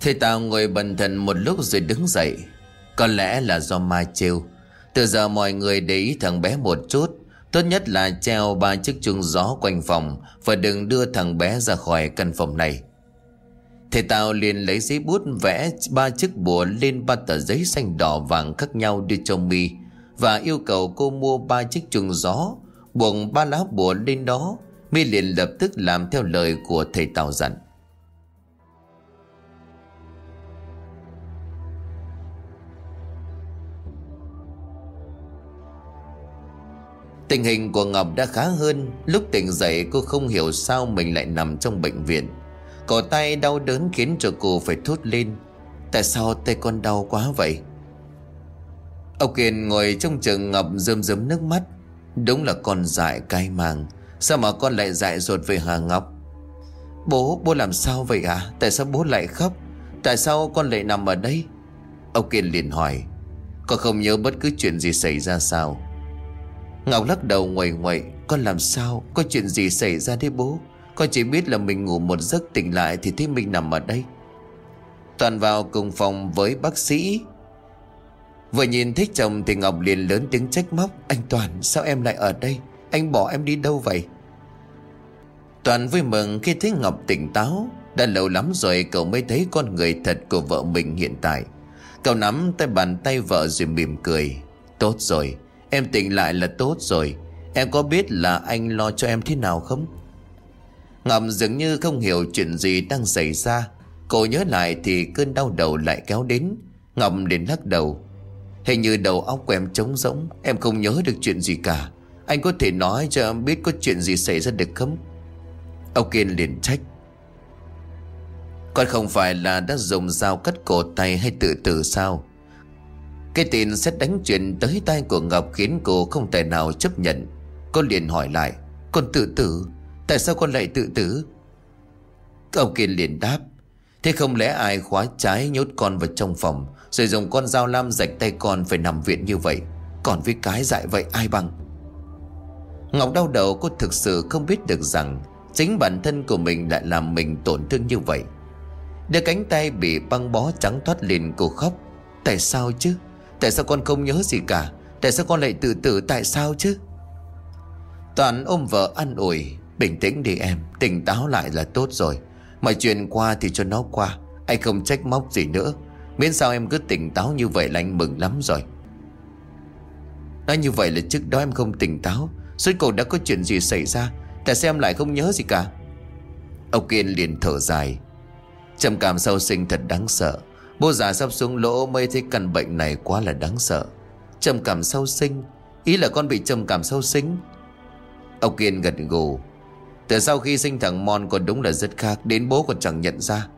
Thầy tao ngồi bần thần một lúc rồi đứng dậy. Có lẽ là do ma trêu Từ giờ mọi người để ý thằng bé một chút. Tốt nhất là treo ba chiếc chuông gió quanh phòng Và đừng đưa thằng bé ra khỏi căn phòng này. Thầy Tào liền lấy giấy bút vẽ ba chiếc bùa lên ba tờ giấy xanh đỏ vàng khác nhau đưa cho mi Và yêu cầu cô mua ba chiếc chuông gió, Buộc ba lá bùa lên đó. Mi liền lập tức làm theo lời của thầy Tào dặn. Tình hình của Ngọc đã khá hơn. Lúc tỉnh dậy cô không hiểu sao mình lại nằm trong bệnh viện. Cổ tay đau đớn khiến cho cô phải thốt lên. Tại sao tay con đau quá vậy? Ông Kiên ngồi trong trường Ngọc rơm rớm nước mắt. Đúng là con dại cay màng. Sao mà con lại dại ruột về Hà Ngọc? Bố, bố làm sao vậy à Tại sao bố lại khóc? Tại sao con lại nằm ở đây? Ông Kiên liền hỏi. Con không nhớ bất cứ chuyện gì xảy ra sao. Ngọc lắc đầu ngoầy ngoậy Con làm sao? Có chuyện gì xảy ra đấy bố? Con chỉ biết là mình ngủ một giấc tỉnh lại Thì thấy mình nằm ở đây. Toàn vào cùng phòng với bác sĩ. Vừa nhìn thấy chồng Thì Ngọc liền lớn tiếng trách móc, Anh Toàn, sao em lại ở đây? Anh bỏ em đi đâu vậy? Toàn vui mừng khi thấy Ngọc tỉnh táo, Đã lâu lắm rồi cậu mới thấy con người thật của vợ mình hiện tại. Cậu nắm tay bàn tay vợ rồi mỉm cười, Tốt rồi Em tỉnh lại là tốt rồi. Em có biết là anh lo cho em thế nào không? Ngầm dường như không hiểu chuyện gì đang xảy ra. Cô nhớ lại thì cơn đau đầu lại kéo đến. Ngầm đến lắc đầu. Hình như đầu óc của em trống rỗng, Em không nhớ được chuyện gì cả. Anh có thể nói cho em biết có chuyện gì xảy ra được không? Ông Kiên liền trách. Con không phải là đã dùng dao cắt cổ tay hay tự tử sao? Cái tin sẽ đánh chuyện tới tay của Ngọc khiến cô không thể nào chấp nhận. Cô liền hỏi lại, Con tự tử, Tại sao con lại tự tử? Ông Kiên liền đáp, Thế không lẽ ai khóa trái nhốt con vào trong phòng, Rồi dùng con dao lam rạch tay con phải nằm viện như vậy? Còn với cái dại vậy ai bằng? Ngọc đau đầu cô thực sự không biết được rằng Chính bản thân của mình lại làm mình tổn thương như vậy. Đưa cánh tay bị băng bó trắng thoát liền cô khóc, Tại sao chứ? Tại sao con không nhớ gì cả? Tại sao con lại tự tử? Tại sao chứ? Toàn ôm vợ ăn ủi, Bình tĩnh đi em, Tỉnh táo lại là tốt rồi. Mọi chuyện qua thì cho nó qua, Anh không trách móc gì nữa. Miễn sao em cứ tỉnh táo như vậy là anh mừng lắm rồi. Nói như vậy là trước đó em không tỉnh táo. Suốt cuộc đã có chuyện gì xảy ra? Tại sao em lại không nhớ gì cả? Ông Kiên liền thở dài. Trầm cảm sau sinh thật đáng sợ. Bố già sắp xuống lỗ mới thấy căn bệnh này quá là đáng sợ. Trầm cảm sau sinh, Ý là con bị trầm cảm sau sinh. Ông Kiên gật gù. Từ sau khi sinh thằng Mon còn đúng là rất khác, Đến bố còn chẳng nhận ra.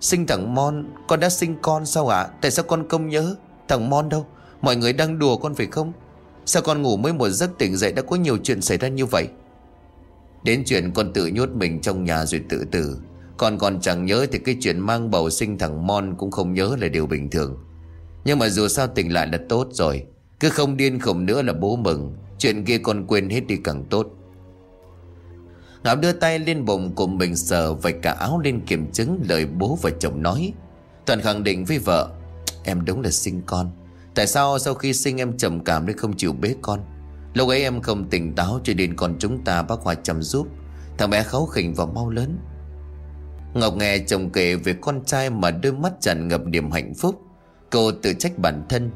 Sinh thằng Mon, Con đã sinh con sao ạ? Tại sao con không nhớ Thằng Mon đâu? Mọi người đang đùa con phải không? Sao con ngủ mới một giấc tỉnh dậy đã có nhiều chuyện xảy ra như vậy? Đến chuyện con tự nhốt mình trong nhà rồi tự tử còn còn chẳng nhớ thì cái chuyện mang bầu sinh thằng Mon cũng không nhớ là điều bình thường. Nhưng mà dù sao tỉnh lại là tốt rồi. Cứ không điên khủng nữa là bố mừng. Chuyện kia con quên hết đi càng tốt. Ngạo đưa tay lên bụng của mình sờ vạch cả áo lên kiểm chứng lời bố và chồng nói. Toàn khẳng định với vợ, Em đúng là sinh con. Tại sao sau khi sinh em trầm cảm nên không chịu bế con? Lúc ấy em không tỉnh táo cho nên con chúng ta bác Hòa chăm giúp. Thằng bé kháu khỉnh và mau lớn. Ngọc nghe chồng kể về con trai mà đôi mắt tràn ngập niềm hạnh phúc Cô tự trách bản thân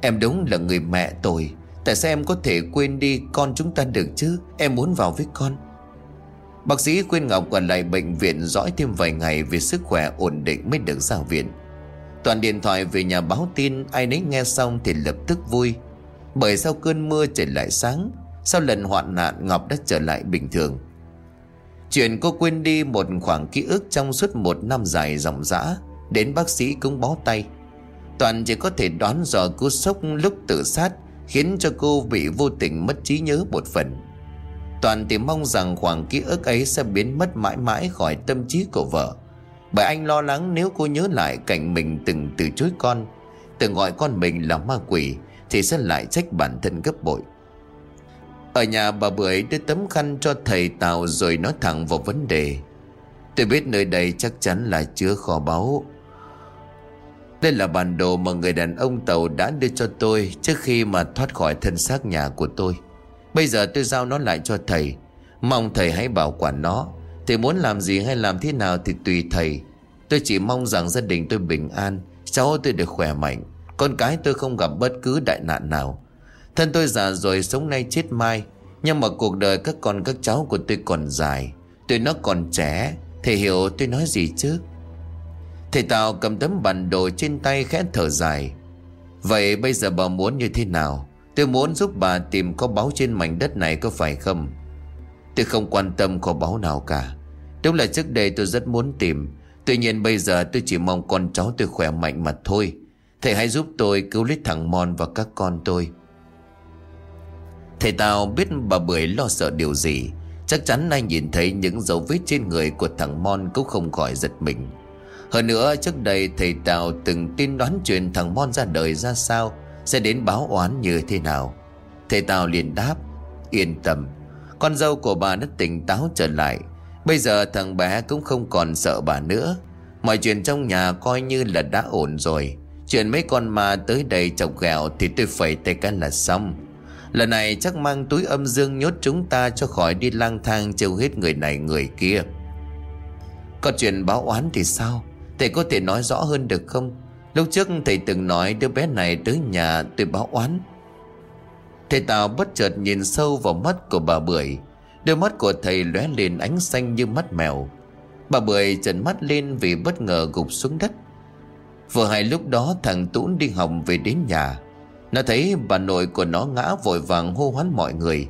Em đúng là người mẹ tồi Tại sao em có thể quên đi con chúng ta được chứ Em muốn vào với con Bác sĩ khuyên Ngọc ở lại bệnh viện dõi thêm vài ngày vì sức khỏe ổn định mới được ra viện. Toàn điện thoại về nhà báo tin ai nấy nghe xong thì lập tức vui. Bởi sau cơn mưa trời lại sáng, sau lần hoạn nạn Ngọc đã trở lại bình thường. Chuyện cô quên đi một khoảng ký ức trong suốt một năm dài dòng dã, Đến bác sĩ cũng bó tay. Toàn chỉ có thể đoán do cú sốc lúc tự sát Khiến cho cô bị vô tình mất trí nhớ một phần. Toàn thì mong rằng khoảng ký ức ấy sẽ biến mất mãi mãi khỏi tâm trí của vợ, Bởi anh lo lắng nếu cô nhớ lại cảnh mình từng từ chối con, Từng gọi con mình là ma quỷ Thì sẽ lại trách bản thân gấp bội ở nhà bà Bưởi đưa tấm khăn cho thầy Tào rồi nói thẳng vào vấn đề. Tôi biết nơi đây chắc chắn là chứa kho báu. Đây là bản đồ mà người đàn ông tàu đã đưa cho tôi Trước khi mà thoát khỏi thân xác nhà của tôi. Bây giờ tôi giao nó lại cho thầy. Mong thầy hãy bảo quản nó. Thầy muốn làm gì hay làm thế nào thì tùy thầy. Tôi chỉ mong rằng gia đình tôi bình an, Cháu tôi được khỏe mạnh. Con cái tôi không gặp bất cứ đại nạn nào. Thân tôi già rồi sống nay chết mai, Nhưng mà cuộc đời các con, các cháu của tôi còn dài. Tôi nó còn trẻ, Thầy hiểu tôi nói gì chứ? Thầy Tào cầm tấm bản đồ trên tay khẽ thở dài. Vậy bây giờ bà muốn như thế nào? Tôi muốn giúp bà tìm kho báu trên mảnh đất này có phải không? Tôi không quan tâm kho báu nào cả. Đúng là trước đây tôi rất muốn tìm. Tuy nhiên bây giờ tôi chỉ mong con cháu tôi khỏe mạnh mà thôi. Thầy hãy giúp tôi cứu lấy thằng Mon và các con tôi. Thầy Tào biết bà Bưởi lo sợ điều gì. Chắc chắn anh nhìn thấy những dấu vết trên người của thằng Mon cũng không khỏi giật mình. Hơn nữa, trước đây thầy Tào từng tin đoán chuyện thằng Mon ra đời ra sao, Sẽ đến báo oán như thế nào. Thầy Tào liền đáp, Yên tâm, Con dâu của bà đã tỉnh táo trở lại. Bây giờ thằng bé cũng không còn sợ bà nữa. Mọi chuyện trong nhà coi như là đã ổn rồi. Chuyện mấy con ma tới đây chọc ghẹo Thì tôi phải tay cái là xong. Lần này chắc mang túi âm dương nhốt chúng ta Cho khỏi đi lang thang trêu hết người này người kia. Có chuyện báo oán thì sao? Thầy có thể nói rõ hơn được không? Lúc trước thầy từng nói đứa bé này tới nhà tôi báo oán. Thầy Tào bất chợt nhìn sâu vào mắt của bà Bưởi. Đôi mắt của thầy lóe lên ánh xanh như mắt mèo. Bà Bưởi trần mắt lên vì bất ngờ gục xuống đất. Vừa hay lúc đó thằng Tún đi học về đến nhà. Nó thấy bà nội của nó ngã vội vàng hô hoán mọi người.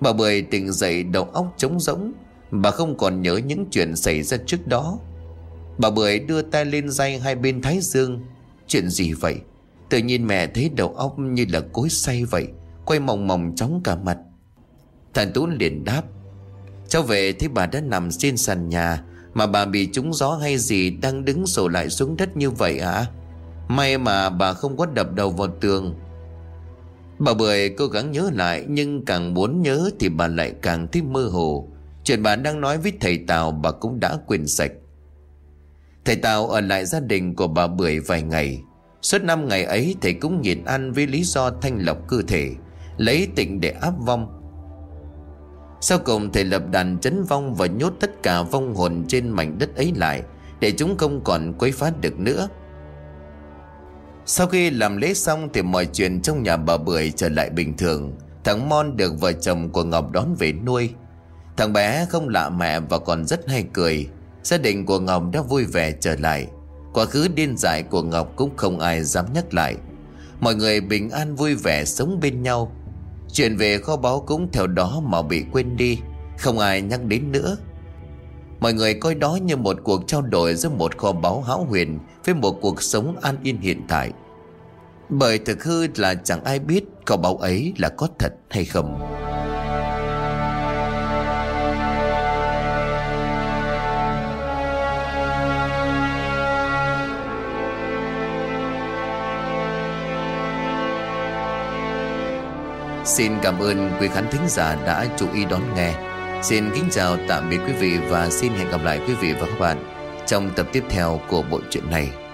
Bà Bưởi tỉnh dậy đầu óc trống rỗng. Bà không còn nhớ những chuyện xảy ra trước đó. Bà Bưởi đưa tay lên dây hai bên thái dương. Chuyện gì vậy? Tự nhiên mẹ thấy đầu óc như là cối say vậy, Quay mòng mòng chóng cả mặt. Thằng Tú liền đáp, Cháu về thấy bà đã nằm trên sàn nhà Mà bà bị trúng gió hay gì Đang đứng sổ lại xuống đất như vậy à May mà bà không có đập đầu vào tường. Bà Bưởi cố gắng nhớ lại, Nhưng càng muốn nhớ Thì bà lại càng thấy mơ hồ. Chuyện bà đang nói với thầy Tào Bà cũng đã quên sạch. Thầy Tào ở lại gia đình của bà Bưởi vài ngày. Suốt năm ngày ấy, thầy cũng nhịn ăn với lý do thanh lọc cơ thể, Lấy tịnh để áp vong. Sau cùng, thầy lập đàn chấn vong và nhốt tất cả vong hồn trên mảnh đất ấy lại, Để chúng không còn quấy phá được nữa. Sau khi làm lễ xong thì mọi chuyện trong nhà bà Bưởi trở lại bình thường. Thằng Mon được vợ chồng của Ngọc đón về nuôi. Thằng bé không lạ mẹ và còn rất hay cười. Gia đình của Ngọc đã vui vẻ trở lại. Quá khứ điên dại của Ngọc cũng không ai dám nhắc lại. Mọi người bình an vui vẻ sống bên nhau. Chuyện về kho báu cũng theo đó mà bị quên đi. Không ai nhắc đến nữa. Mọi người coi đó như một cuộc trao đổi giữa một kho báu hão huyền Với một cuộc sống an yên hiện tại. Bởi thực hư là chẳng ai biết kho báu ấy là có thật hay không. Xin cảm ơn quý khán thính giả đã chú ý đón nghe. Xin kính chào tạm biệt quý vị và xin hẹn gặp lại quý vị và các bạn Trong tập tiếp theo của bộ truyện này.